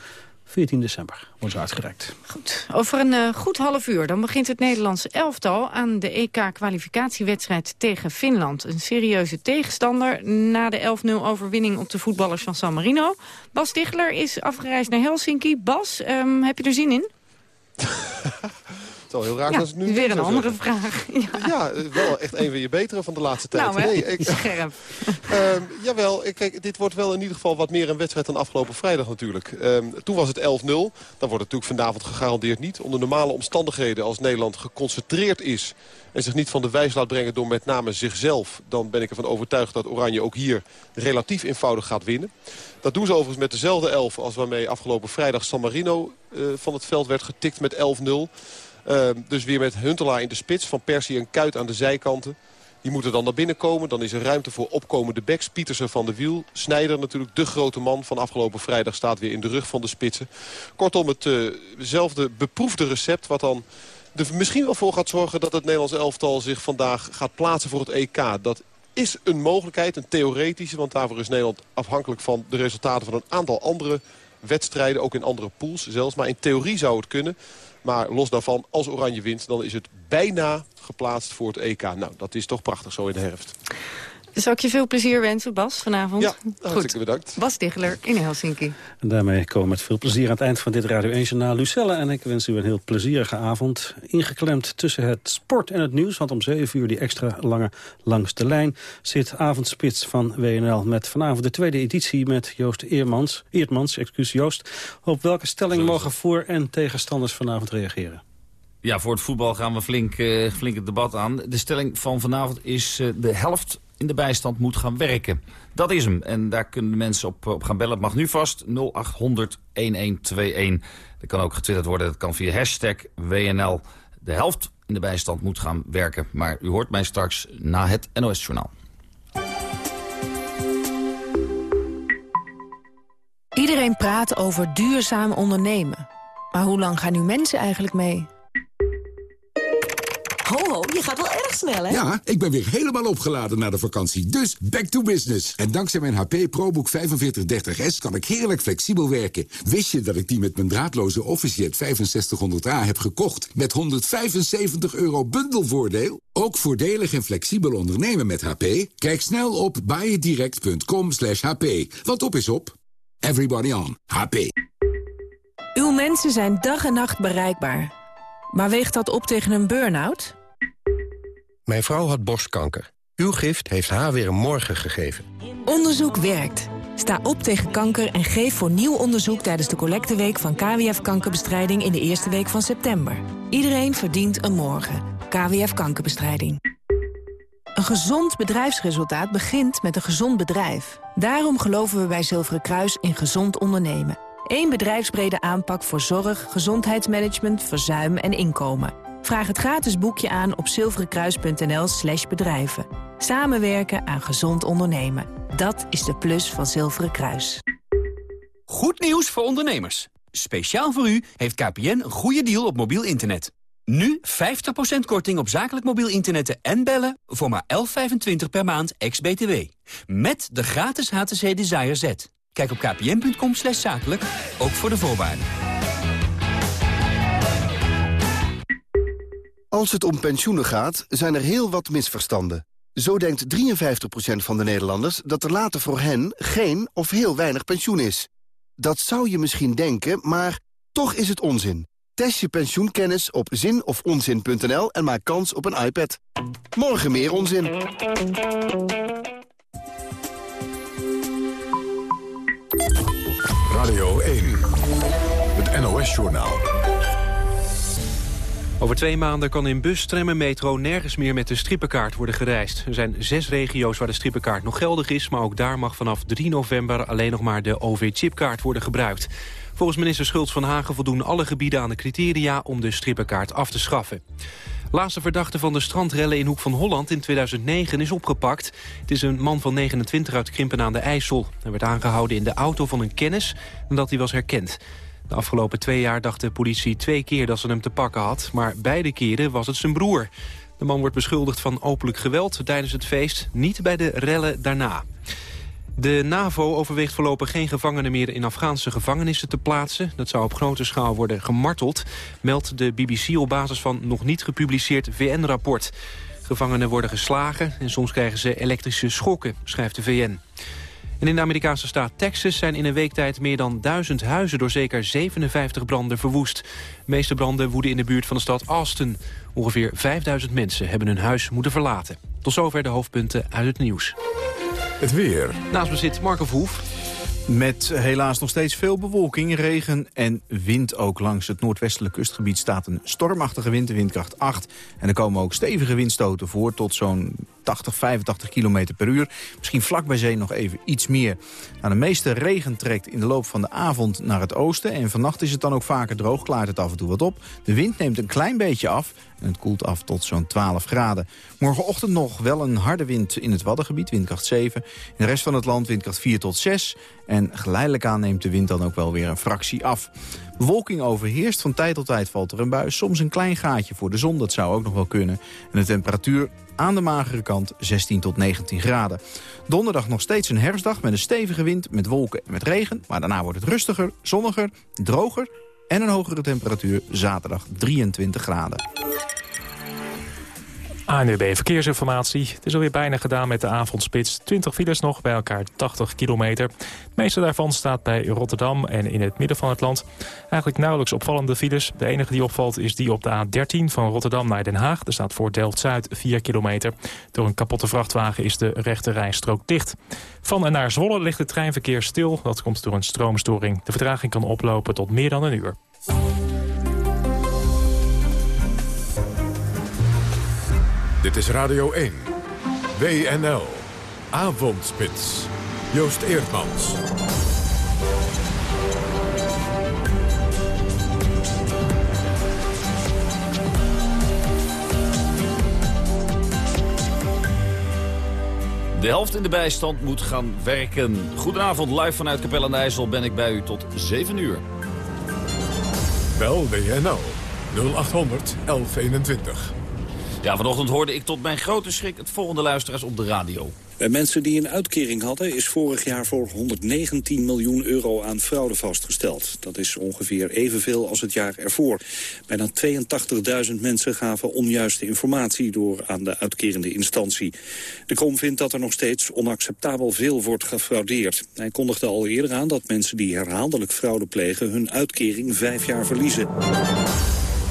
14 december wordt ze uitgereikt. Goed. Over een uh, goed half uur dan begint het Nederlandse elftal... aan de EK-kwalificatiewedstrijd tegen Finland. Een serieuze tegenstander na de 11-0 overwinning op de voetballers van San Marino. Bas Dichler is afgereisd naar Helsinki. Bas, um, heb je er zin in? Het is heel raar ja, als het nu weer een andere vraag. Ja. ja. wel echt een van je betere van de laatste tijd. Nou, nee, ik, scherp. um, jawel, kijk, dit wordt wel in ieder geval wat meer een wedstrijd dan afgelopen vrijdag natuurlijk. Um, toen was het 11-0. Dan wordt het natuurlijk vanavond gegarandeerd niet. Onder normale omstandigheden als Nederland geconcentreerd is... en zich niet van de wijs laat brengen door met name zichzelf... dan ben ik ervan overtuigd dat Oranje ook hier relatief eenvoudig gaat winnen. Dat doen ze overigens met dezelfde elf als waarmee afgelopen vrijdag San Marino uh, van het veld werd getikt met 11-0. Uh, dus weer met Huntelaar in de spits. Van Persie en Kuit aan de zijkanten. Die moeten dan naar binnen komen. Dan is er ruimte voor opkomende backs. Pietersen van de Wiel. Snijder natuurlijk, de grote man van afgelopen vrijdag... staat weer in de rug van de spitsen. Kortom, hetzelfde uh beproefde recept... wat dan er misschien wel voor gaat zorgen dat het Nederlands elftal... zich vandaag gaat plaatsen voor het EK. Dat is een mogelijkheid, een theoretische. Want daarvoor is Nederland afhankelijk van de resultaten van een aantal andere wedstrijden. Ook in andere pools zelfs. Maar in theorie zou het kunnen. Maar los daarvan, als Oranje wint, dan is het bijna geplaatst voor het EK. Nou, dat is toch prachtig zo in de herfst. Zal ik je veel plezier wensen, Bas, vanavond? Ja, hartstikke bedankt. Bas Diggler in Helsinki. En daarmee komen we met veel plezier aan het eind van dit Radio 1 Journaal. Lucelle en ik wens u een heel plezierige avond. Ingeklemd tussen het sport en het nieuws. Want om 7 uur die extra lange langs de lijn zit avondspits van WNL. Met vanavond de tweede editie met Joost Eermans. Eertmans, excuus Joost. Op welke stelling mogen voor- en tegenstanders vanavond reageren? Ja, voor het voetbal gaan we flink, uh, flink het debat aan. De stelling van vanavond is uh, de helft in de bijstand moet gaan werken. Dat is hem. En daar kunnen de mensen op, op gaan bellen. Het mag nu vast 0800 1121. Dat kan ook getwitterd worden. Dat kan via hashtag WNL. De helft in de bijstand moet gaan werken. Maar u hoort mij straks na het NOS-journaal. Iedereen praat over duurzaam ondernemen. Maar hoe lang gaan nu mensen eigenlijk mee? Ho, ho, je gaat wel snel, hè? Ja, ik ben weer helemaal opgeladen na de vakantie. Dus back to business. En dankzij mijn HP ProBook 4530S kan ik heerlijk flexibel werken. Wist je dat ik die met mijn draadloze OfficeJet 6500A heb gekocht... met 175 euro bundelvoordeel? Ook voordelig en flexibel ondernemen met HP? Kijk snel op buyitdirect.com hp. Want op is op. Everybody on. HP. Uw mensen zijn dag en nacht bereikbaar. Maar weegt dat op tegen een burn-out? Mijn vrouw had borstkanker. Uw gift heeft haar weer een morgen gegeven. Onderzoek werkt. Sta op tegen kanker en geef voor nieuw onderzoek tijdens de collecteweek van KWF Kankerbestrijding in de eerste week van september. Iedereen verdient een morgen. KWF Kankerbestrijding. Een gezond bedrijfsresultaat begint met een gezond bedrijf. Daarom geloven we bij Zilveren Kruis in gezond ondernemen. Eén bedrijfsbrede aanpak voor zorg, gezondheidsmanagement, verzuim en inkomen. Vraag het gratis boekje aan op zilverenkruis.nl slash bedrijven. Samenwerken aan gezond ondernemen. Dat is de plus van Zilveren Kruis. Goed nieuws voor ondernemers. Speciaal voor u heeft KPN een goede deal op mobiel internet. Nu 50% korting op zakelijk mobiel internet en bellen voor maar 11,25 per maand ex-BTW. Met de gratis HTC Desire Z. Kijk op kpn.com zakelijk, ook voor de voorwaarden. Als het om pensioenen gaat, zijn er heel wat misverstanden. Zo denkt 53% van de Nederlanders dat er later voor hen geen of heel weinig pensioen is. Dat zou je misschien denken, maar toch is het onzin. Test je pensioenkennis op zin-of-onzin.nl en maak kans op een iPad. Morgen meer onzin. Radio 1, het NOS-journaal. Over twee maanden kan in bus, tram en metro nergens meer met de strippenkaart worden gereisd. Er zijn zes regio's waar de strippenkaart nog geldig is... maar ook daar mag vanaf 3 november alleen nog maar de OV-chipkaart worden gebruikt. Volgens minister Schultz van Hagen voldoen alle gebieden aan de criteria... om de strippenkaart af te schaffen. Laatste verdachte van de strandrellen in Hoek van Holland in 2009 is opgepakt. Het is een man van 29 uit Krimpen aan de IJssel. Hij werd aangehouden in de auto van een kennis nadat hij was herkend. De afgelopen twee jaar dacht de politie twee keer dat ze hem te pakken had... maar beide keren was het zijn broer. De man wordt beschuldigd van openlijk geweld tijdens het feest... niet bij de rellen daarna. De NAVO overweegt voorlopig geen gevangenen meer in Afghaanse gevangenissen te plaatsen. Dat zou op grote schaal worden gemarteld, meldt de BBC op basis van nog niet gepubliceerd VN-rapport. Gevangenen worden geslagen en soms krijgen ze elektrische schokken, schrijft de VN. En in de Amerikaanse staat Texas zijn in een week tijd meer dan duizend huizen door zeker 57 branden verwoest. De meeste branden woeden in de buurt van de stad Austin. Ongeveer 5000 mensen hebben hun huis moeten verlaten. Tot zover de hoofdpunten uit het nieuws. Het weer. Naast me zit Marco Verhoef. Met helaas nog steeds veel bewolking, regen en wind ook. Langs het noordwestelijk kustgebied staat een stormachtige wind, windkracht 8. En er komen ook stevige windstoten voor tot zo'n 80, 85 km per uur. Misschien vlak bij zee nog even iets meer. Nou, de meeste regen trekt in de loop van de avond naar het oosten. En vannacht is het dan ook vaker droog, klaart het af en toe wat op. De wind neemt een klein beetje af en het koelt af tot zo'n 12 graden. Morgenochtend nog wel een harde wind in het Waddengebied, windkracht 7. In de rest van het land windkracht 4 tot 6. En geleidelijk aan neemt de wind dan ook wel weer een fractie af. Bewolking overheerst, van tijd tot tijd valt er een bui. Soms een klein gaatje voor de zon, dat zou ook nog wel kunnen. En de temperatuur aan de magere kant 16 tot 19 graden. Donderdag nog steeds een herfstdag met een stevige wind, met wolken en met regen. Maar daarna wordt het rustiger, zonniger, droger en een hogere temperatuur. Zaterdag 23 graden. ANUB Verkeersinformatie. Het is alweer bijna gedaan met de avondspits. 20 files nog, bij elkaar 80 kilometer. Het meeste daarvan staat bij Rotterdam en in het midden van het land. Eigenlijk nauwelijks opvallende files. De enige die opvalt is die op de A13 van Rotterdam naar Den Haag. Er staat voor Delft-Zuid 4 kilometer. Door een kapotte vrachtwagen is de rechte rijstrook dicht. Van en naar Zwolle ligt het treinverkeer stil. Dat komt door een stroomstoring. De vertraging kan oplopen tot meer dan een uur. Dit is Radio 1. WNL. Avondspits. Joost Eerdmans. De helft in de bijstand moet gaan werken. Goedenavond, live vanuit Capelle aan de IJssel ben ik bij u tot 7 uur. Bel WNL 0800 1121. Ja, vanochtend hoorde ik tot mijn grote schrik het volgende luisteraars op de radio. Bij mensen die een uitkering hadden is vorig jaar voor 119 miljoen euro aan fraude vastgesteld. Dat is ongeveer evenveel als het jaar ervoor. Bijna 82.000 mensen gaven onjuiste informatie door aan de uitkerende instantie. De Krom vindt dat er nog steeds onacceptabel veel wordt gefraudeerd. Hij kondigde al eerder aan dat mensen die herhaaldelijk fraude plegen hun uitkering vijf jaar verliezen.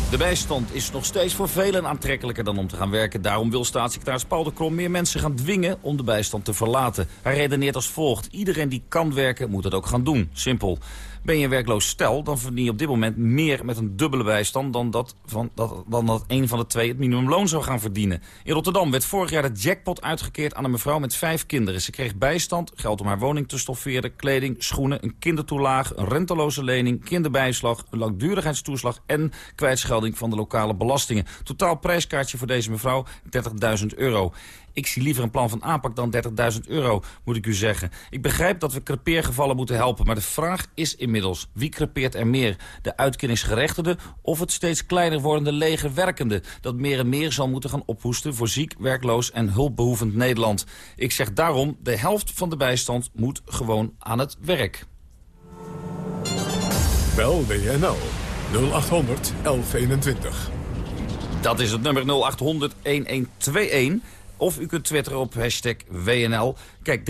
De bijstand is nog steeds voor velen aantrekkelijker dan om te gaan werken. Daarom wil staatssecretaris Paul de Krom meer mensen gaan dwingen om de bijstand te verlaten. Hij redeneert als volgt. Iedereen die kan werken moet het ook gaan doen. Simpel. Ben je werkloos stel, dan verdien je op dit moment meer met een dubbele bijstand... dan dat, van, dat, dan dat een van de twee het minimumloon zou gaan verdienen. In Rotterdam werd vorig jaar de jackpot uitgekeerd aan een mevrouw met vijf kinderen. Ze kreeg bijstand, geld om haar woning te stofferen, kleding, schoenen... een kindertoelaag, een renteloze lening, kinderbijslag... een langdurigheidstoeslag en kwijtschelding van de lokale belastingen. Totaal prijskaartje voor deze mevrouw 30.000 euro. Ik zie liever een plan van aanpak dan 30.000 euro, moet ik u zeggen. Ik begrijp dat we crepeergevallen moeten helpen, maar de vraag is inmiddels... wie crepeert er meer? De uitkeringsgerechtigde of het steeds kleiner wordende leger werkende... dat meer en meer zal moeten gaan ophoesten voor ziek, werkloos en hulpbehoevend Nederland. Ik zeg daarom, de helft van de bijstand moet gewoon aan het werk. Bel WNL 0800 1121. Dat is het nummer 0800 1121. Of u kunt twitteren op hashtag WNL. Kijk,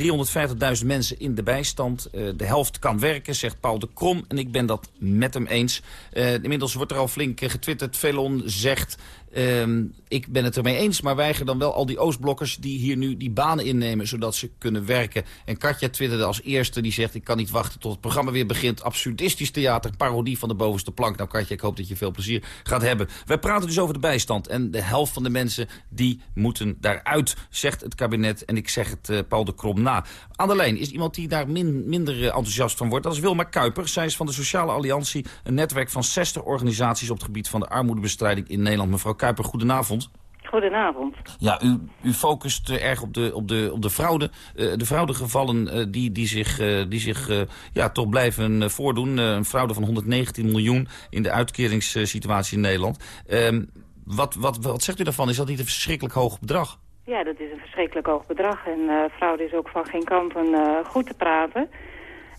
350.000 mensen in de bijstand. Uh, de helft kan werken, zegt Paul de Krom. En ik ben dat met hem eens. Uh, inmiddels wordt er al flink getwitterd. Velon zegt... Um, ik ben het ermee eens, maar weiger dan wel al die Oostblokkers... die hier nu die banen innemen, zodat ze kunnen werken. En Katja twitterde als eerste, die zegt... ik kan niet wachten tot het programma weer begint. Absurdistisch theater, parodie van de bovenste plank. Nou Katja, ik hoop dat je veel plezier gaat hebben. Wij praten dus over de bijstand. En de helft van de mensen, die moeten daaruit, zegt het kabinet. En ik zeg het uh, Paul de Krom na. Aan de is iemand die daar min, minder enthousiast van wordt. Dat is Wilma Kuiper. Zij is van de Sociale Alliantie. Een netwerk van 60 organisaties op het gebied van de armoedebestrijding in Nederland. Mevrouw Kuiper, goedenavond. Goedenavond. Ja, u, u focust uh, erg op de, op de, op de fraude. Uh, de fraudegevallen uh, die, die zich, die zich ja, toch blijven voordoen. een fraude van 119 miljoen in de uitkeringssituatie in Nederland. Ehm, wat, wat, wat zegt u daarvan? Is dat niet een verschrikkelijk hoog bedrag? Ja, dat is een verschrikkelijk hoog bedrag. En fraude is ook van geen kanten goed te praten.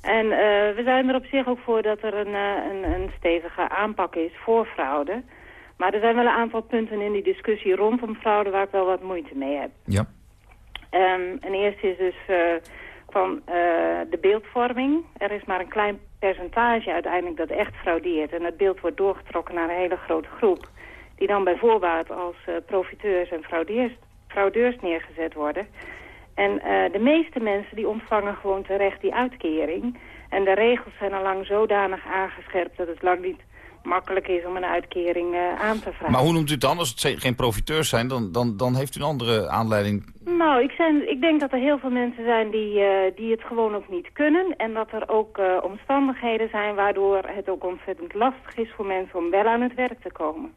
En we zijn er op zich ook voor dat er een, een, een stevige aanpak is voor fraude... Maar er zijn wel een aantal punten in die discussie rondom fraude waar ik wel wat moeite mee heb. Ja. Um, en eerst is dus uh, van uh, de beeldvorming. Er is maar een klein percentage uiteindelijk dat echt fraudeert. En het beeld wordt doorgetrokken naar een hele grote groep. Die dan bij voorbaat als uh, profiteurs en fraudeurs, fraudeurs neergezet worden. En de meeste mensen die ontvangen gewoon terecht die uitkering. En de regels zijn al lang zodanig aangescherpt dat het lang niet makkelijk is om een uitkering uh, aan te vragen. Maar hoe noemt u het dan? Als het geen profiteurs zijn, dan, dan, dan heeft u een andere aanleiding. Nou, ik, zijn, ik denk dat er heel veel mensen zijn die, uh, die het gewoon ook niet kunnen. En dat er ook uh, omstandigheden zijn waardoor het ook ontzettend lastig is voor mensen om wel aan het werk te komen.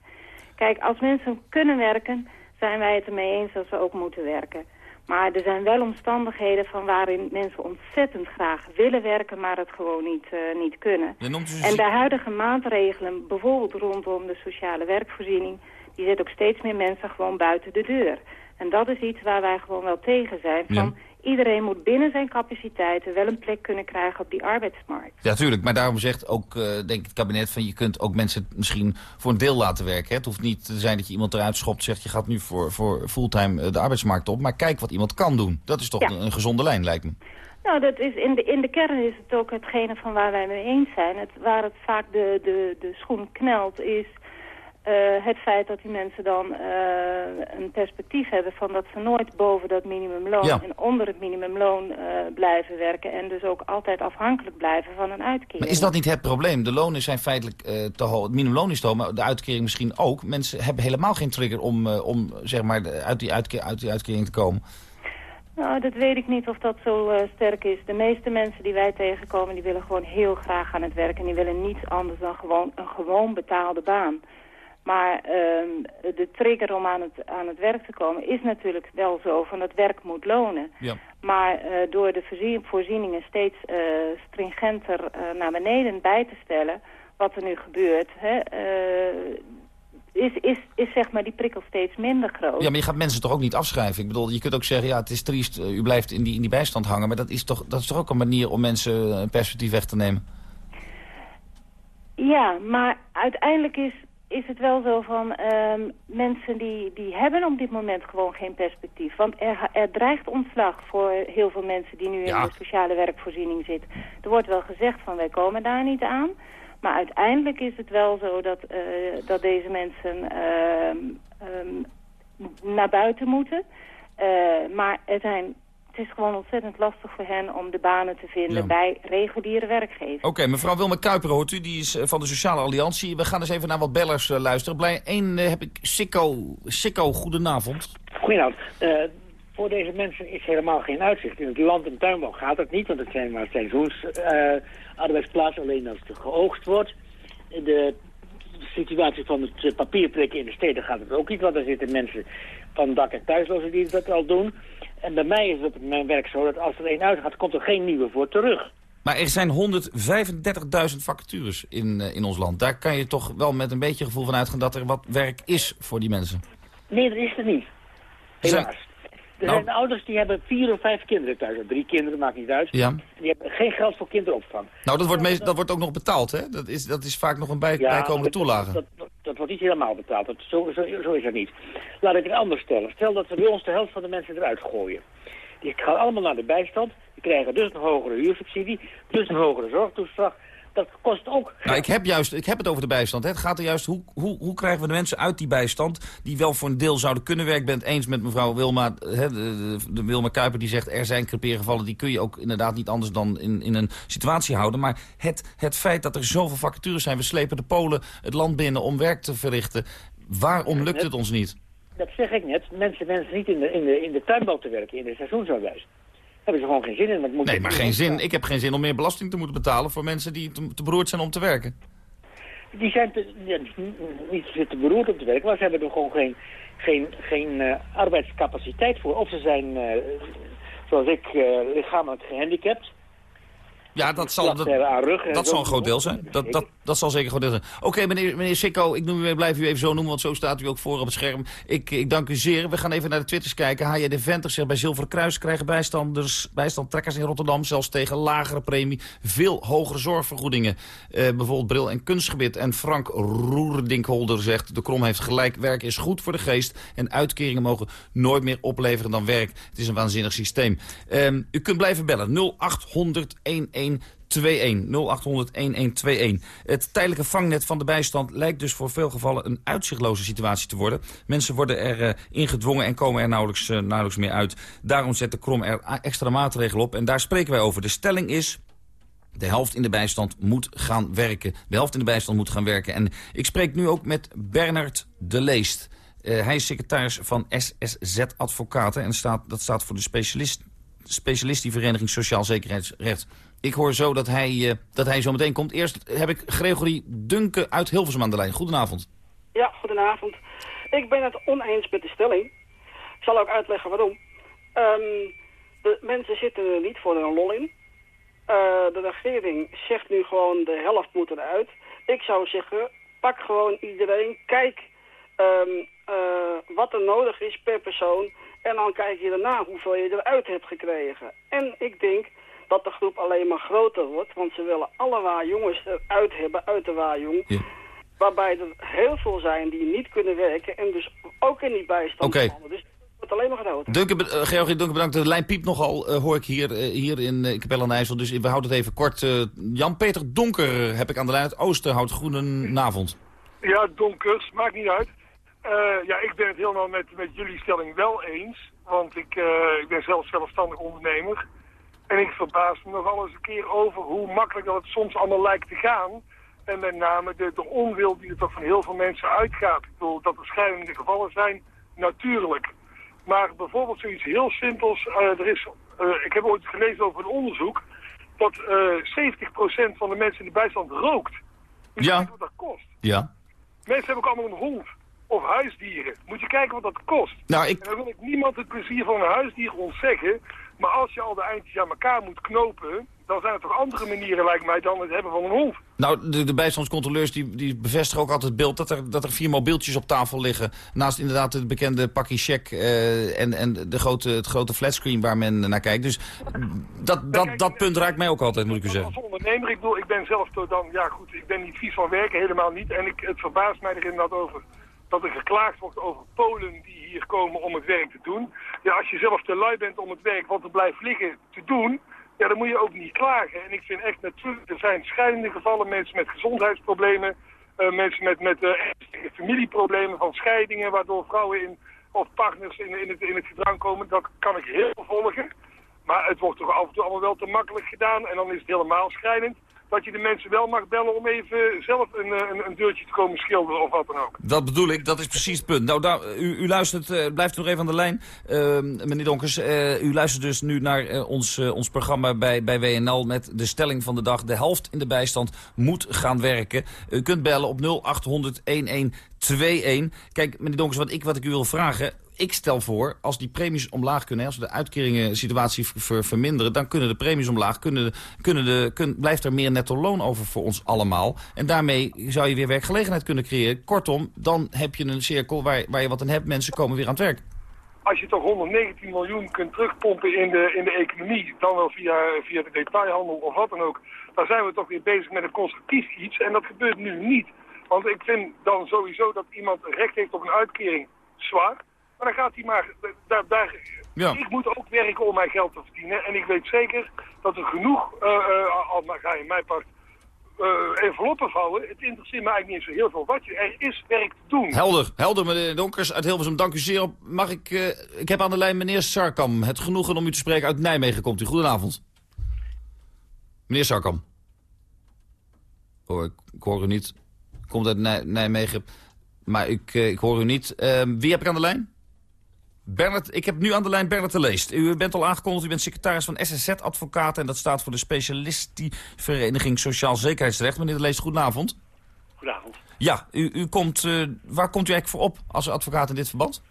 Kijk, als mensen kunnen werken, zijn wij het ermee eens dat ze ook moeten werken. Maar er zijn wel omstandigheden van waarin mensen ontzettend graag willen werken, maar het gewoon niet, uh, niet kunnen. En de huidige maatregelen, bijvoorbeeld rondom de sociale werkvoorziening, die zetten ook steeds meer mensen gewoon buiten de deur. En dat is iets waar wij gewoon wel tegen zijn. Van, Iedereen moet binnen zijn capaciteiten wel een plek kunnen krijgen op die arbeidsmarkt. Ja, tuurlijk. Maar daarom zegt ook, uh, denk het kabinet... van je kunt ook mensen misschien voor een deel laten werken. Hè? Het hoeft niet te zijn dat je iemand eruit schopt... zegt je gaat nu voor, voor fulltime eh, de arbeidsmarkt op. Maar kijk wat iemand kan doen. Dat is toch ja. een, gezonde lijn, lijkt me. Nou, dat is in, de, in de kern is het ook hetgene van waar wij mee eens zijn. Het, waar het vaak de, de, de schoen knelt is uh, het feit dat die mensen dan uh, een perspectief hebben van dat ze nooit boven dat minimumloon ja. en onder het minimumloon uh, blijven werken en dus ook altijd afhankelijk blijven van een uitkering. Maar is dat niet het probleem? De lonen zijn feitelijk te hoog, het minimumloon is te hoog, maar de uitkering misschien ook. Mensen hebben helemaal geen trigger om, om zeg maar uit die, uit die uitkering te komen. Nou, dat weet ik niet of dat zo uh, sterk is. De meeste mensen die wij tegenkomen, die willen gewoon heel graag aan het werk. En die willen niets anders dan gewoon een gewoon betaalde baan. Maar uh, de trigger om aan het, aan het werk te komen is natuurlijk wel zo van het werk moet lonen. Ja. Maar uh, door de voorzieningen steeds uh, stringenter uh, naar beneden bij te stellen, wat er nu gebeurt, hè, is, is, is zeg maar die prikkel steeds minder groot. Ja, maar je gaat mensen toch ook niet afschrijven? Ik bedoel, je kunt ook zeggen, ja, het is triest, u blijft in die, in die bijstand hangen. Maar dat is, toch, dat is toch ook een manier om mensen een perspectief weg te nemen? Ja, maar uiteindelijk is is het wel zo van um, mensen die, die hebben op dit moment gewoon geen perspectief. Want er, er dreigt ontslag voor heel veel mensen die nu ja. in de sociale werkvoorziening zitten. Er wordt wel gezegd van wij komen daar niet aan. Maar uiteindelijk is het wel zo dat, eh, dat deze mensen ehm, ehm, naar buiten moeten. Eh, maar er zijn, is gewoon ontzettend lastig voor hen om de banen te vinden Ja. bij reguliere werkgevers. Oké, mevrouw Wilma Kuiper hoort u, die is eh, van de Sociale Alliantie. We gaan eens even naar wat bellers eh, luisteren. Blij, Eén eh, heb ik, Sikko, Sikko, goedenavond. Goedenavond. Eh, voor deze mensen is helemaal geen uitzicht. In het land- en tuinbouw gaat het niet, want het zijn maar seizoensarbeidsplaatsen, alleen als het geoogst wordt. De situatie van het papierprikken in de steden gaat het ook niet, want er zitten mensen van dak- en thuislozen die dat al doen. En bij mij is het op mijn werk zo dat als er één uitgaat, komt er geen nieuwe voor terug. Maar er zijn 135.000 vacatures in, eh, in ons land. Daar kan je toch wel met een beetje gevoel van uitgaan dat er wat werk is voor die mensen. Nee, dat is er niet. Helaas. Er Nou- zijn ouders die hebben vier of vijf kinderen thuis. Drie kinderen, maakt niet uit. Ja. En die hebben geen geld voor kinderopvang. Nou, dat wordt, meest, dat wordt ook nog betaald, hè? Dat is, dat is vaak nog een bij, bijkomende toelage. Dat, dat, dat wordt niet helemaal betaald. Dat, zo, zo, zo is het niet. Laat ik het anders stellen. Stel dat we bij ons de helft van de mensen eruit gooien. Die gaan allemaal naar de bijstand. Die krijgen dus een hogere huursubsidie. Dus een hogere zorgtoeslag. Dat kost ook Nou, ik heb, juist, ik heb het over de bijstand. Hè. Het gaat er juist, hoe, hoe, hoe krijgen we de mensen uit die bijstand... die wel voor een deel zouden kunnen werken. Ik ben het eens met mevrouw Wilma, hè, de, de, de Wilma Kuiper... die zegt, er zijn crepeergevallen... die kun je ook inderdaad niet anders dan in, in een situatie houden. Maar het, het feit dat er zoveel vacatures zijn... we slepen de Polen het land binnen om werk te verrichten... waarom lukt het ons niet? Dat zeg ik net. Mensen wensen niet in de, in, de, in de tuinbouw te werken, in de seizoensarbeid. Hebben ze gewoon geen zin in. want moet Nee, maar geen zin. Ik heb geen zin om meer belasting te moeten betalen... voor mensen die te, te beroerd zijn om te werken. Die zijn te, ja, niet te beroerd om te werken, maar ze hebben er gewoon geen, geen, geen eh, arbeidscapaciteit voor. Of ze zijn, eh, zoals ik, eh, lichamelijk gehandicapt. Ja, dat zal, dat, dat zal een groot deel zijn. Dat, dat, dat zal zeker een groot deel zijn. Oké, meneer, meneer Sikko, ik noem u, blijf u even zo noemen, want zo staat u ook voor op het scherm. Ik, ik dank u zeer. We gaan even naar de twitters kijken. H.J. de Venter zegt bij Zilveren Kruis krijgen bijstanders, bijstandtrekkers in Rotterdam zelfs tegen lagere premie veel hogere zorgvergoedingen. Eh, bijvoorbeeld Bril en Kunstgebied. En Frank Roerdinkholder zegt de Krom heeft gelijk. Werk is goed voor de geest en uitkeringen mogen nooit meer opleveren dan werk. Het is een waanzinnig systeem. Ehm, u kunt blijven bellen 0800 1121 0800 1121. Het tijdelijke vangnet van de bijstand lijkt dus voor veel gevallen een uitzichtloze situatie te worden. Mensen worden er eh, ingedwongen en komen er nauwelijks, eh, nauwelijks meer uit. Daarom zet de Krom er extra maatregelen op en daar spreken wij over. De stelling is... De helft in de bijstand moet gaan werken. De helft in de bijstand moet gaan werken. En ik spreek nu ook met Bernard de Leest. Eh, hij is secretaris van SSZ Advocaten. En staat, dat staat voor de specialist, specialistenvereniging Sociaal Zekerheidsrecht. Ik hoor zo dat hij, eh, dat hij zo meteen komt. Eerst heb ik Gregory Dunke uit Hilversum aan de lijn. Goedenavond. Ja, goedenavond. Ik ben het oneens met de stelling. Ik zal ook uitleggen waarom. Ehm, de mensen zitten er niet voor een lol in. Eh, de regering zegt nu gewoon de helft moet eruit. Ik zou zeggen, pak gewoon iedereen. Kijk ehm, eh, wat er nodig is per persoon. En dan kijk je daarna hoeveel je eruit hebt gekregen. En ik denk dat de groep alleen maar groter wordt. Want ze willen alle waarjongens eruit hebben uit de waarjong. Waarbij er heel veel zijn die niet kunnen werken en dus ook in die bijstand Oké. vallen. Dus het wordt alleen maar groter. Be- eh, Georgie bedankt. De lijn piept nogal, eh, hoor ik hier, eh, hier in uh, Capelle aan IJssel. Dus we houden het even kort. Jan-Peter Donker heb ik aan de lijn uit Oosterhout. Goedenavond. Ja, donkers, maakt niet uit. Eh, ja, ik ben het helemaal met, met jullie stelling wel eens. Want ik, eh, ik ben zelf zelfstandig ondernemer. En ik verbaas me nogal eens een keer over hoe makkelijk dat het soms allemaal lijkt te gaan. En met name de, de onwil die er toch van heel veel mensen uitgaat. Ik bedoel, dat er schrijnende gevallen zijn, natuurlijk. Maar bijvoorbeeld zoiets heel simpels. eh, er is, eh, ik heb ooit gelezen over een onderzoek dat eh 70% van de mensen in de bijstand rookt. Moet je Ja. kijken wat dat kost. Ja. Mensen hebben ook allemaal een hond of huisdieren. Moet je kijken wat dat kost. Nou, ik- En dan wil ik niemand het plezier van een huisdier ontzeggen. Maar als je al de eindjes aan elkaar moet knopen... dan zijn er toch andere manieren, lijkt mij, dan het hebben van een hond. Nou, de, de bijstandscontroleurs die, die bevestigen ook altijd het beeld dat er, dat er vier mobieltjes op tafel liggen. Naast inderdaad het bekende pakje check eh, en, en de grote, het grote flatscreen waar men naar kijkt. Dus dat, dat, dat punt raakt mij ook altijd, moet ik u zeggen. Als ondernemer, ik bedoel, ik ben zelf dan... Ja goed, ik ben niet vies van werken, helemaal niet. En ik, het verbaast mij er inderdaad over dat er geklaagd wordt over Polen die hier komen om het werk te doen. Ja, als je zelf te lui bent om het werk wat er blijft liggen te doen... ja, dan moet je ook niet klagen. En ik vind echt natuurlijk, er zijn scheidende gevallen, mensen met gezondheidsproblemen, uh, mensen met, met uh, familieproblemen van scheidingen, waardoor vrouwen in, of partners in, in, het, in het gedrang komen. Dat kan ik heel volgen. Maar het wordt toch af en toe allemaal wel te makkelijk gedaan en dan is het helemaal schrijnend dat je de mensen wel mag bellen om even zelf een, eh, een, een, deurtje te komen schilderen of wat dan ook. Dat bedoel ik, dat is precies het punt. Nou, daar, u, u, luistert, uh, blijft nog even aan de lijn. Uh, meneer Donkers, u luistert dus nu naar ons, ons programma bij, bij WNL met de stelling van de dag. De helft in de bijstand moet gaan werken. U kunt bellen op 0800 1121. Kijk, meneer Donkers, wat ik, wat ik u wil vragen ik stel voor, als die premies omlaag kunnen... als we de uitkeringen situatie verminderen... dan kunnen de premies omlaag, kunnen, kunnen de, blijft er meer netto loon over voor ons allemaal. En daarmee zou je weer werkgelegenheid kunnen creëren. Kortom, dan heb je een cirkel waar, waar je wat aan hebt. Mensen komen weer aan het werk. Als je toch 119 miljoen kunt terugpompen in de, in de economie... dan wel via, via de detailhandel of wat dan ook... dan zijn we toch weer bezig met een constructief iets. En dat gebeurt nu niet. Want ik vind dan sowieso dat iemand recht heeft op een uitkering zwaar. Maar dan gaat hij maar... Daar, daar, ja. Ik moet ook werken om mijn geld te verdienen. En ik weet zeker dat er genoeg, uh, uh, al ga je mij part, uh, enveloppen vallen. Het interesseert me eigenlijk niet zo heel veel wat je... Er is werk te doen. Helder, helder meneer Donkers uit Hilversum. Dank u zeer. Mag ik... ik heb aan de lijn meneer Sarkam. Het genoegen om u te spreken uit Nijmegen komt u. Goedenavond. Meneer Sarkam. Oh, ik, ik hoor u niet. Komt uit Nijmegen. Maar ik, ik hoor u niet. Ehm, wie heb ik aan de lijn? Bernard, ik heb nu aan de lijn Bernard de Leest. U bent al aangekondigd, u bent secretaris van SSZ-advocaten... en dat staat voor de Specialistie-vereniging Sociaal Zekerheidsrecht. Meneer de Leest, goedenavond. Goedenavond. Ja, u, u komt, uh, waar komt u eigenlijk voor op als advocaat in dit verband?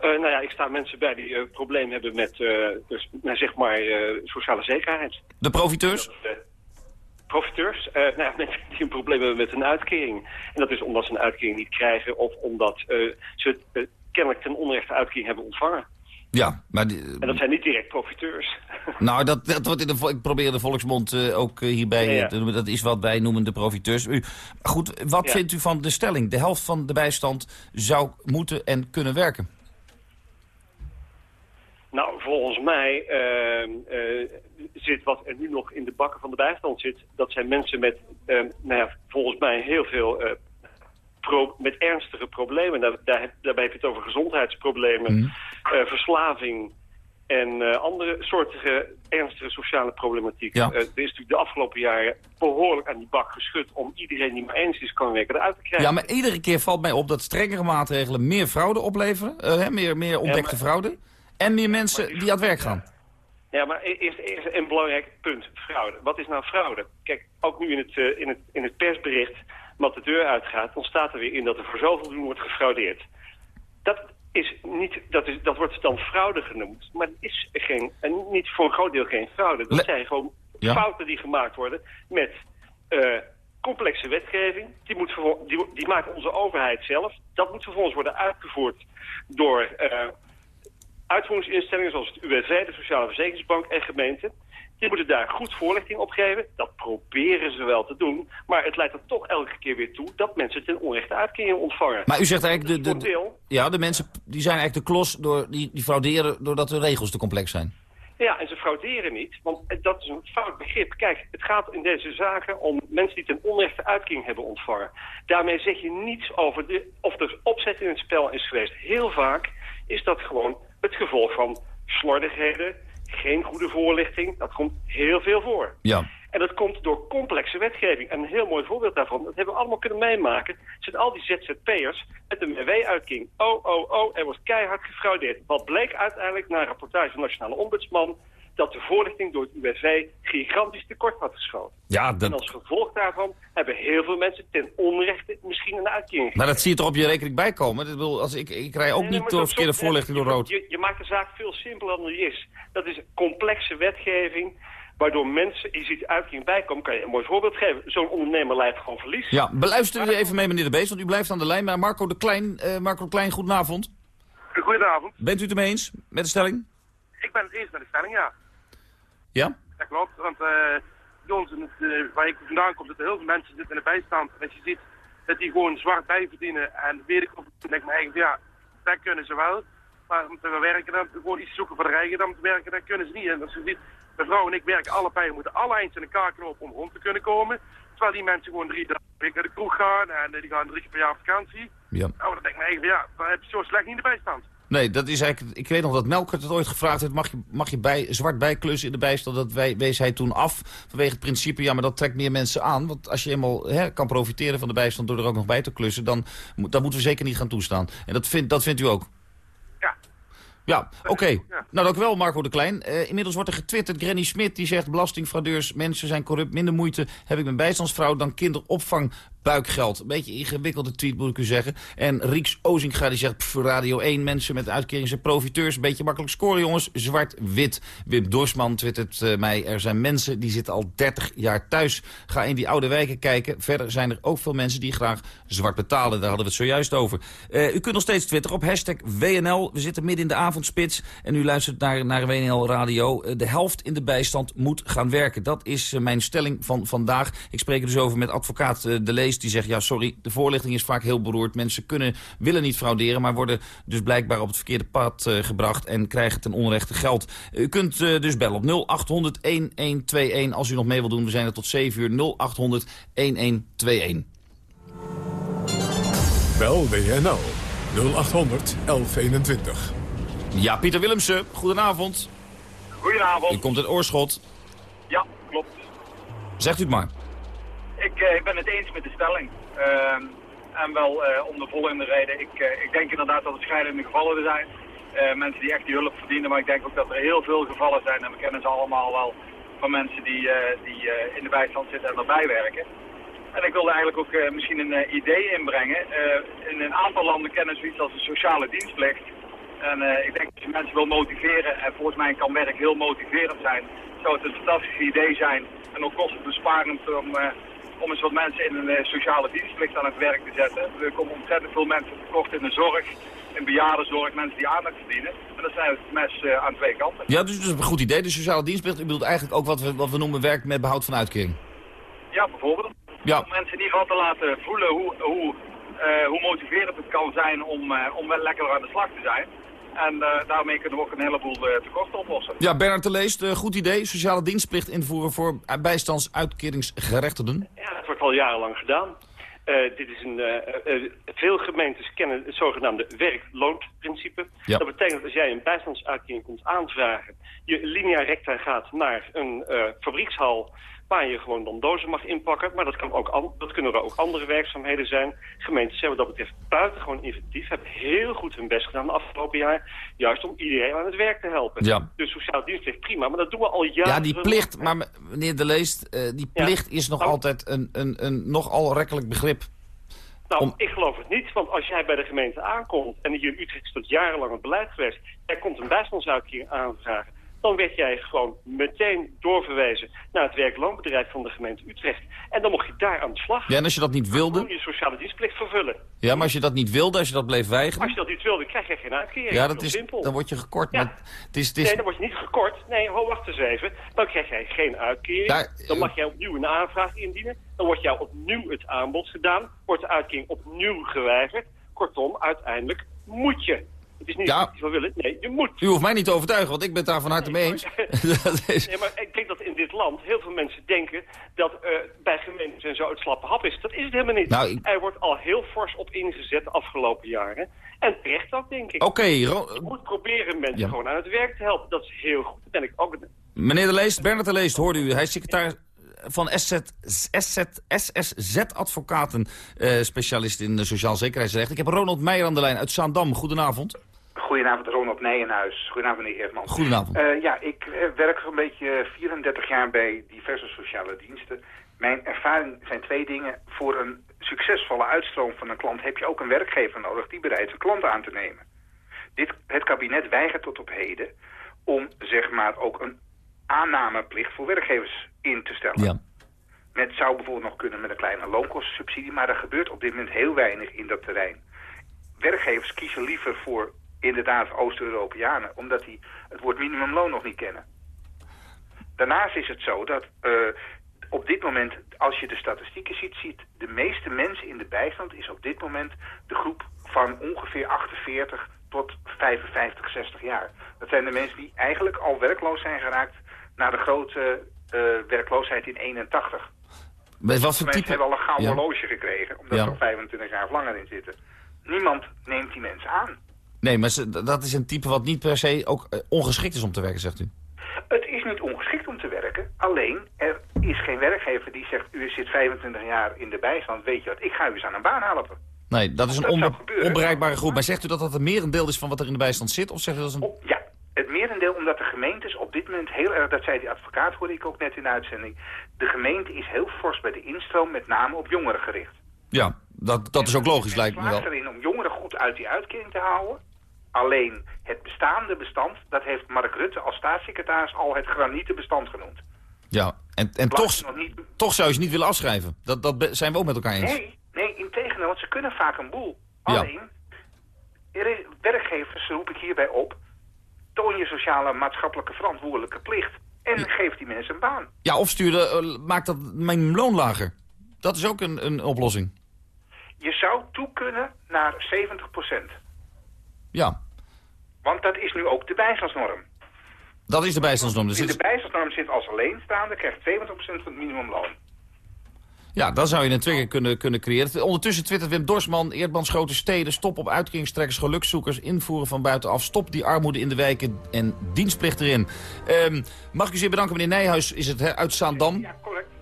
Uh, nou ja, ik sta mensen bij die uh, problemen hebben met, dus, nou, zeg maar, sociale zekerheid. De profiteurs? profiteurs, nou ja, mensen die een probleem hebben met een uitkering. En dat is omdat ze een uitkering niet krijgen of omdat ze kennelijk ten onrechte uitkering hebben ontvangen. Ja, maar... en dat zijn niet direct profiteurs. Nou, dat, dat wordt in de, ik probeer de volksmond uh, ook uh, hierbij ja, ja. te noemen. Dat is wat wij noemen de profiteurs. U, goed, wat ja. vindt u van de stelling? De helft van de bijstand zou moeten en kunnen werken. Nou, volgens mij uh, zit wat er nu nog in de bakken van de bijstand zit... dat zijn mensen met, nou ja, volgens mij heel veel met ernstige problemen. Daar, daar, daarbij heb je het over gezondheidsproblemen, mm. uh, verslaving en uh, andere soorten ernstige sociale problematiek. Ja. Uh, er is natuurlijk de afgelopen jaren behoorlijk aan die bak geschud om iedereen die maar eens is kan werken eruit te krijgen. Ja, maar iedere keer valt mij op dat strengere maatregelen meer fraude opleveren, hè, meer, meer ontdekte ja, maar, fraude en meer mensen die aan het werk gaan. Ja, maar eerst, eerst een belangrijk punt, fraude. Wat is nou fraude? Kijk, ook nu in het, in het, in het de deur uitgaat, dan staat er weer in dat er voor zoveel doen wordt gefraudeerd. Dat, is niet, dat, is, dat wordt dan fraude genoemd, maar het is geen, en niet voor een groot deel geen fraude. Dat zijn gewoon fouten die gemaakt worden met uh, complexe wetgeving. Die, moet die, die, maakt onze overheid zelf. Dat moet vervolgens worden uitgevoerd door uh, uitvoeringsinstellingen zoals het UWV, de Sociale Verzekeringsbank en gemeenten. Die moeten daar goed voorlichting op geven. Dat proberen ze wel te doen. Maar het leidt er toch elke keer weer toe dat mensen ten onrechte uitkeringen ontvangen. Maar u zegt eigenlijk, de, de, ja, de mensen die zijn eigenlijk de klos, door, die, die frauderen doordat de regels te complex zijn. Ja, en ze frauderen niet, want dat is een fout begrip. Kijk, het gaat in deze zaken om mensen die ten onrechte uitkering hebben ontvangen. Daarmee zeg je niets over de, of er opzet in het spel is geweest. Heel vaak is dat gewoon het gevolg van slordigheden, geen goede voorlichting. Dat komt heel veel voor. Ja. En dat komt door complexe wetgeving. En een heel mooi voorbeeld daarvan, dat hebben we allemaal kunnen meemaken... zijn al die ZZP'ers met een MW-uitking. Oh, oh, oh, er wordt keihard gefraudeerd. Wat bleek uiteindelijk na een rapportage van de Nationale Ombudsman dat de voorlichting door het UWV gigantisch tekort had geschoten. Ja, dat... En als gevolg daarvan hebben heel veel mensen ten onrechte misschien een uitkering Maar dat zie je toch op je rekening bijkomen? Dat wil, als ik, ik rij ook niet door verkeerde voorlichting door rood. Je, je, maakt de zaak veel simpeler dan die is. Dat is complexe wetgeving waardoor mensen, je ziet uitkering bijkomen, kan je een mooi voorbeeld geven. Zo'n ondernemer leidt gewoon verlies. Ja, beluister u even mee, meneer De Beest, want u blijft aan de lijn. Maar Marco de Klein, uh, Marco de Klein, goedenavond. Goedenavond. Bent u het ermee eens met de stelling? Ik ben het eens met de stelling, ja. Ja? Dat klopt, want uh, bij ons, uh, waar ik vandaan kom, zitten heel veel mensen zitten in de bijstand. En als je ziet dat die gewoon zwart bijverdienen en weet ik of ik denk me eigenlijk, ja, dat kunnen ze wel. Maar om te werken, dan, gewoon iets zoeken voor de eigen, dan te werken, dan kunnen ze niet. En als ze niet, mijn vrouw en ik werken allebei, we moeten alle eens in elkaar knopen om rond te kunnen komen. Terwijl die mensen gewoon drie dagen per week naar de kroeg gaan en eh, die gaan drie keer per jaar op vakantie. Ja. Nou, dan denk ik me even, ja, dan heb je zo slecht niet in de bijstand. Nee, dat is eigenlijk. Ik weet nog dat Melkert het ooit gevraagd heeft. Mag je, mag je bij, zwart bijklussen in de bijstand? Dat wij, wees hij toen af. Vanwege het principe, ja, maar dat trekt meer mensen aan. Want als je eenmaal hè, kan profiteren van de bijstand door er ook nog bij te klussen, dan, dan moeten we zeker niet gaan toestaan. En dat, vindt dat vindt u ook? Ja. Ja, oké. Nou, dank u wel, Marco de Klein. Eh, inmiddels wordt er getwitterd. Granny Smit die zegt... belastingfraudeurs, mensen zijn corrupt. Minder moeite heb ik mijn bijstandsvrouw dan kinderopvang buikgeld. Een beetje ingewikkelde tweet, moet ik u zeggen. En Rieks Ozinga die zegt... pff, Radio 1, mensen met uitkering zijn profiteurs. Een beetje makkelijk scoren, jongens. Zwart-wit. Wim Dorsman twittert eh, mij... er zijn mensen die zitten al 30 jaar thuis. Ga in die oude wijken kijken. Verder zijn er ook veel mensen die graag zwart betalen. Daar hadden we het zojuist over. Eh, u kunt nog steeds twitteren op hashtag WNL. We zitten midden in de avondspits. En u luistert naar, naar WNL Radio. Eh, de helft in de bijstand moet gaan werken. Dat is mijn stelling van vandaag. Ik spreek er dus over met advocaat De Die zegt, ja sorry, de voorlichting is vaak heel beroerd. Mensen kunnen, willen niet frauderen, maar worden dus blijkbaar op het verkeerde pad eh, gebracht. En krijgen ten onrechte geld. U kunt eh, dus bellen op 0800 1121 als u nog mee wilt doen. We zijn er tot 7 uur 0800 1121. Bel WNL 0800 1121. Ja, Pieter Willemsen, goedenavond. Goedenavond. U komt uit Oorschot. Ja, klopt. Zegt u het maar. Ik, eh, ik ben het eens met de stelling. Ehm, en wel eh, om de volgende reden. Ik, eh, ik denk inderdaad dat er scheidende gevallen er zijn. Mensen die echt die hulp verdienen. Maar ik denk ook dat er heel veel gevallen zijn. En we kennen ze allemaal wel van mensen die, die in de bijstand zitten en erbij werken. En ik wilde eigenlijk ook misschien een idee inbrengen. In een aantal landen kennen ze iets als een sociale dienstplicht. En ik denk dat je mensen wil motiveren. En volgens mij kan werk heel motiverend zijn. Zou het een fantastisch idee zijn. En ook kostenbesparend om, om eens wat mensen in een eh, sociale dienstplicht aan het werk te zetten. Er komen ontzettend veel mensen tekort in de zorg. In bejaardenzorg, mensen die aandacht verdienen. En dat zijn het mes eh, aan twee kanten. Ja, dus dat is een goed idee. De sociale dienstplicht, u bedoelt eigenlijk ook wat we, wat we noemen werk met behoud van uitkering. Ja, bijvoorbeeld. Ja. Om mensen in ieder geval te laten voelen hoe, hoe, eh, hoe motiverend het kan zijn om, om wel lekker aan de slag te zijn. En eh, daarmee kunnen we ook een heleboel eh, tekorten oplossen. Ja, Bernard de Leest, eh, goed idee. Sociale dienstplicht invoeren voor bijstandsuitkeringsgerechtigden. Ja, dat wordt al jarenlang gedaan. Eh, dit is een, veel gemeentes kennen het zogenaamde werkloonprincipe. Ja. Dat betekent dat als jij een bijstandsuitkering komt aanvragen, je linea recta gaat naar een eh, fabriekshal waar je gewoon dan dozen mag inpakken. Maar dat, kan ook dat kunnen er ook andere werkzaamheden zijn. Gemeentes zijn wat dat betreft buitengewoon inventief. Hebben heel goed hun best gedaan de afgelopen jaar. Juist om iedereen aan het werk te helpen. Ja. Dus sociaal dienstplicht prima, maar dat doen we al jaren. Ja, die plicht, maar meneer de Leest, eh, die Ja. plicht is nog Nou. altijd een, een, een nogal rekkelijk begrip. Nou, ik geloof het niet, want als jij bij de gemeente aankomt... en hier in Utrecht is dat jarenlang het beleid geweest... jij komt een bijstandsuitkering aanvragen... dan werd jij gewoon meteen doorverwezen naar het werkloonbedrijf van de gemeente Utrecht. En dan mocht je daar aan de slag. Ja, en als je dat niet Dan wilde, moet je sociale dienstplicht vervullen. ja, maar als je dat niet wilde, als je dat bleef Als weigeren, je dat niet wilde, krijg je geen uitkering. ja, dat is, simpel. dan word je gekort. Ja. Maar het is, het is, Nee, dan word je niet gekort. Nee, ho, wacht eens even. Dan krijg jij geen uitkering. Daar- dan mag jij opnieuw een aanvraag indienen. Dan wordt jou opnieuw het aanbod gedaan. Wordt de uitkering opnieuw geweigerd. Kortom, uiteindelijk moet je. Het is niet Ja. dat je wel willen. Nee, je moet. u hoeft mij niet te overtuigen, want ik ben het daar van harte mee eens. dat is, Nee, maar ik denk dat in dit land heel veel mensen denken dat eh, bij gemeentes en zo het slappe hap is. Dat is het helemaal niet. Nou, ik- Er wordt al heel fors op ingezet de afgelopen jaren. En terecht ook, denk ik. Oké, Ro- Je moet proberen mensen Ja. gewoon aan het werk te helpen. Dat is heel goed. Dat ben ik ook. meneer de Leest, Bernard de Leest, hoorde u. Hij is secretaris van SZ, SZ, SSZ Advocaten, eh, specialist in eh, sociaal zekerheidsrecht. Ik heb Ronald Meijer aan de lijn uit Zaandam. Goedenavond. Goedenavond, Ronald Nijenhuis. Goedenavond, meneer Eertman. Goedenavond. Eh, ja, ik eh, werk zo'n beetje 34 jaar bij diverse sociale diensten. Mijn ervaring zijn twee dingen. Voor een succesvolle uitstroom van een klant heb je ook een werkgever nodig die bereid is een klant aan te nemen. Dit, het kabinet weigert tot op heden om zeg maar ook een aannameplicht voor werkgevers in te stellen. Ja. Het zou bijvoorbeeld nog kunnen met een kleine loonkostensubsidie, maar er gebeurt op dit moment heel weinig in dat terrein. Werkgevers kiezen liever voor inderdaad Oost-Europeanen, omdat die het woord minimumloon nog niet kennen. Daarnaast is het zo dat eh, op dit moment, als je de statistieken ziet, ziet de meeste mensen in de bijstand is op dit moment de groep van ongeveer 48 tot 55, 60 jaar. Dat zijn de mensen die eigenlijk al werkloos zijn geraakt... na de grote uh, werkloosheid in 81. Met wat voor mensen type? hebben al een gouden Ja. horloge gekregen... omdat Ja. ze al 25 jaar of langer in zitten. Niemand neemt die mensen aan. Nee, maar dat is een type wat niet per se ook eh, ongeschikt is om te werken, zegt u. Het is niet ongeschikt om te werken. Alleen, er is geen werkgever die zegt... u zit 25 jaar in de bijstand, weet je wat, ik ga u eens aan een baan helpen. Nee, dat is een onbe- onbereikbare groep. Maar zegt u dat dat een merendeel is van wat er in de bijstand zit? Of zegt u dat is een... Ja, het merendeel omdat de gemeentes op dit moment heel erg... dat zei die advocaat, hoorde ik ook net in de uitzending... de gemeente is heel fors bij de instroom, met name op jongeren gericht. Ja, dat, dat is ook logisch, lijkt me wel. erin om jongeren goed uit die uitkering te houden. Alleen het bestaande bestand, dat heeft Mark Rutte als staatssecretaris al het granieten bestand genoemd. Ja, en, en toch, niet... toch zou je ze niet willen afschrijven. Dat, dat zijn we ook met elkaar eens. Nee, nee, integendeel, want ze kunnen vaak een boel. Ja. Alleen, is, werkgevers roep ik hierbij op, toon je sociale maatschappelijke verantwoordelijke plicht en geef die mensen een baan. Ja, of stuur eh, maak dat mijn loon lager. Dat is ook een, een oplossing. Je zou toe kunnen naar 70 Ja, Want dat is nu ook de bijstandsnorm. dat is de bijstandsnorm. Dus In de bijstandsnorm zit als alleenstaande, krijgt 70% van het minimumloon. ja, dan zou je een trigger kunnen, kunnen creëren. Ondertussen twittert Wim Dorsman, Eerdmans grote steden... stop op uitkeringstrekkers, gelukszoekers, invoeren van buitenaf... stop die armoede in de wijken en dienstplicht erin. Ehm, mag ik u zeer bedanken, meneer Nijhuis, is het hè, uit Zaandam. Ja.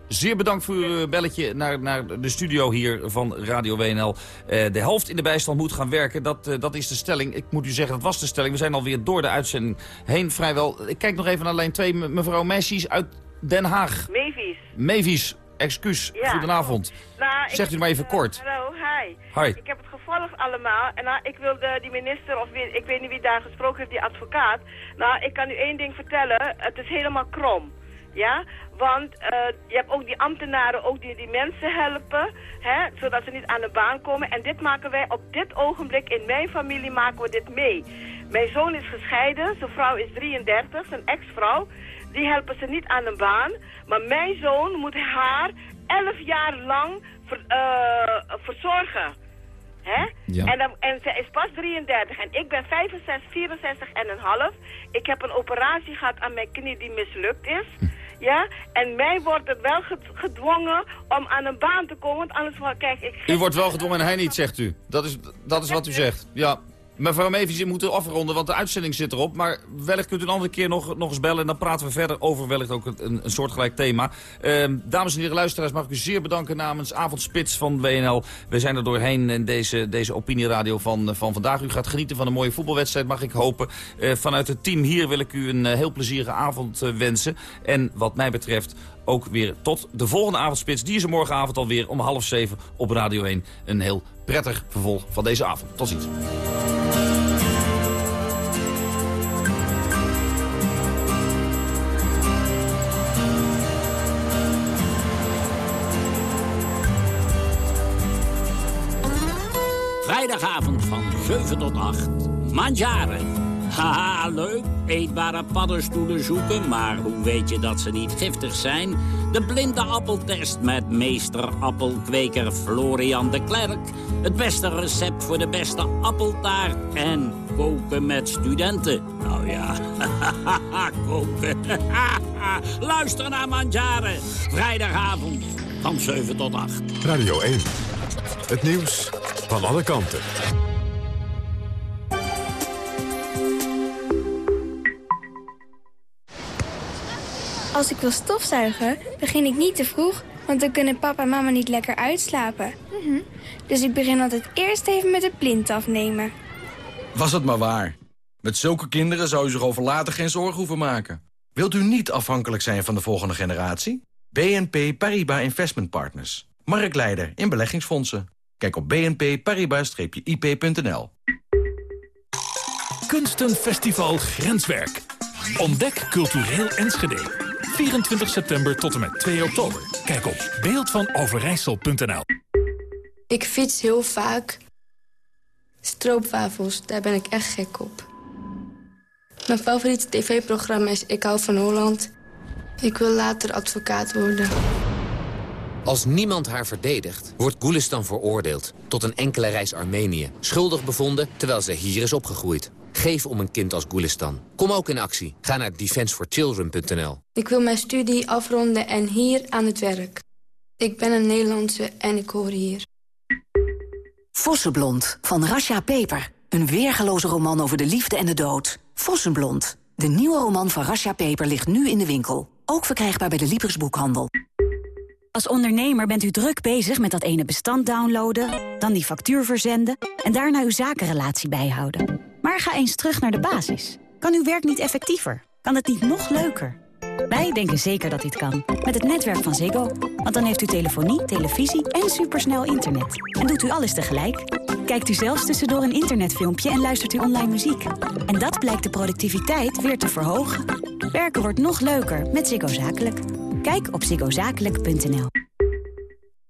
Zeer bedankt voor uw eh, belletje naar, naar de studio hier van Radio WNL. Eh, de helft in de bijstand moet gaan werken, dat, eh, dat is de stelling. Ik moet u zeggen, dat was de stelling. We zijn alweer door de uitzending heen vrijwel. Ik kijk nog even naar lijn 2, me- mevrouw Messies uit Den Haag. Mavis. Mavis, excuus, Ja. goedenavond. Nou, Zegt u maar even kort. Hallo, hi. Hi. Ik heb het gevolgd allemaal. En nou, ik wilde die minister, of wie, ik weet niet wie daar gesproken heeft, die advocaat. Nou, ik kan u één ding vertellen. Het is helemaal krom. Ja, want eh, je hebt ook die ambtenaren ook die die mensen helpen, hè, zodat ze niet aan de baan komen. En dit maken wij op dit ogenblik, in mijn familie maken we dit mee. Mijn zoon is gescheiden, zijn vrouw is 33, zijn ex-vrouw. Die helpen ze niet aan de baan. Maar mijn zoon moet haar 11 jaar lang ver- eh, verzorgen. Hè? Ja. En, dan, en zij is pas 33 en ik ben 65, 64 en een half. Ik heb een operatie gehad aan mijn knie die mislukt is. Ja, en mij wordt het wel ged- gedwongen om aan een baan te komen, want anders wel- kijk ik... U wordt wel gedwongen en hij niet, zegt u. Dat is, dat is wat u zegt. Ja. Mevrouw Mavis, we moeten afronden, want de uitzending zit erop. Maar wellicht kunt u een andere keer nog, nog eens bellen... en dan praten we verder over wellicht ook een, een soortgelijk thema. Ehm, dames en heren luisteraars, mag ik u zeer bedanken namens Avondspits van WNL. We zijn er doorheen in deze, deze opinieradio van, van vandaag. U gaat genieten van een mooie voetbalwedstrijd, mag ik hopen. Eh, vanuit het team hier wil ik u een eh, heel plezierige avond eh, wensen. En wat mij betreft ook weer tot de volgende avondspits. Die is er morgenavond alweer om half zeven op Radio 1. Een heel prettig vervolg van deze avond. Tot ziens. Vrijdagavond van 7 tot 8. Mandjaren. Haha, leuk. Eetbare paddenstoelen zoeken, maar hoe weet je dat ze niet giftig zijn? De blinde appeltest met meester appelkweker Florian de Klerk. Het beste recept voor de beste appeltaart. En koken met studenten. Nou ja, koken. Luister naar Mandjaren. Vrijdagavond van 7 tot 8. Radio 1. Het nieuws van alle kanten. Als ik wil stofzuigen, begin ik niet te vroeg, want dan kunnen papa en mama niet lekker uitslapen. Dus ik begin altijd eerst even met de plint afnemen. Was het maar waar. Met zulke kinderen zou u zich over later geen zorgen hoeven maken. Wilt u niet afhankelijk zijn van de volgende generatie? BNP Paribas Investment Partners. Marktleider in beleggingsfondsen. Kijk op bnp-paribas-ip.nl. Kunstenfestival Grenswerk. Ontdek cultureel Enschede. 24 september tot en met 2 oktober. Kijk op beeldvanoverijssel.nl. Ik fiets heel vaak. Stroopwafels, daar ben ik echt gek op. Mijn favoriete tv-programma is Ik hou van Holland. Ik wil later advocaat worden. Als niemand haar verdedigt, wordt Gulistan veroordeeld tot een enkele reis Armenië. Schuldig bevonden terwijl ze hier is opgegroeid. Geef om een kind als Gulistan. Kom ook in actie. Ga naar defenseforchildren.nl. Ik wil mijn studie afronden en hier aan het werk. Ik ben een Nederlandse en ik hoor hier. Vossenblond van Rasha Peper. Een weergeloze roman over de liefde en de dood. Vossenblond. De nieuwe roman van Rasha Peper ligt nu in de winkel. Ook verkrijgbaar bij de Libris-boekhandel. Als ondernemer bent u druk bezig met dat ene bestand downloaden... dan die factuur verzenden en daarna uw zakenrelatie bijhouden. Maar ga eens terug naar de basis. Kan uw werk niet effectiever? Kan het niet nog leuker? Wij denken zeker dat dit kan. Met het netwerk van Ziggo. Want dan heeft u telefonie, televisie en supersnel internet. En doet u alles tegelijk. Kijkt u zelfs tussendoor een internetfilmpje en luistert u online muziek. En dat blijkt de productiviteit weer te verhogen. Werken wordt nog leuker met Ziggo Zakelijk. Kijk op ziggozakelijk.nl.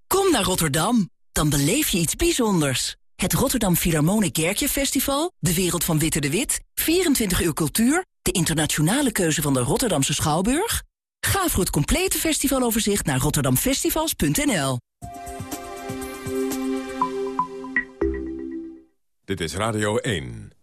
Kom naar Rotterdam. Dan beleef je iets bijzonders. Het Rotterdam Philharmonic Kerkje Festival, de wereld van Witte de Wit, 24 uur cultuur, de internationale keuze van de Rotterdamse Schouwburg. Ga voor het complete festivaloverzicht naar rotterdamfestivals.nl. Dit is Radio 1.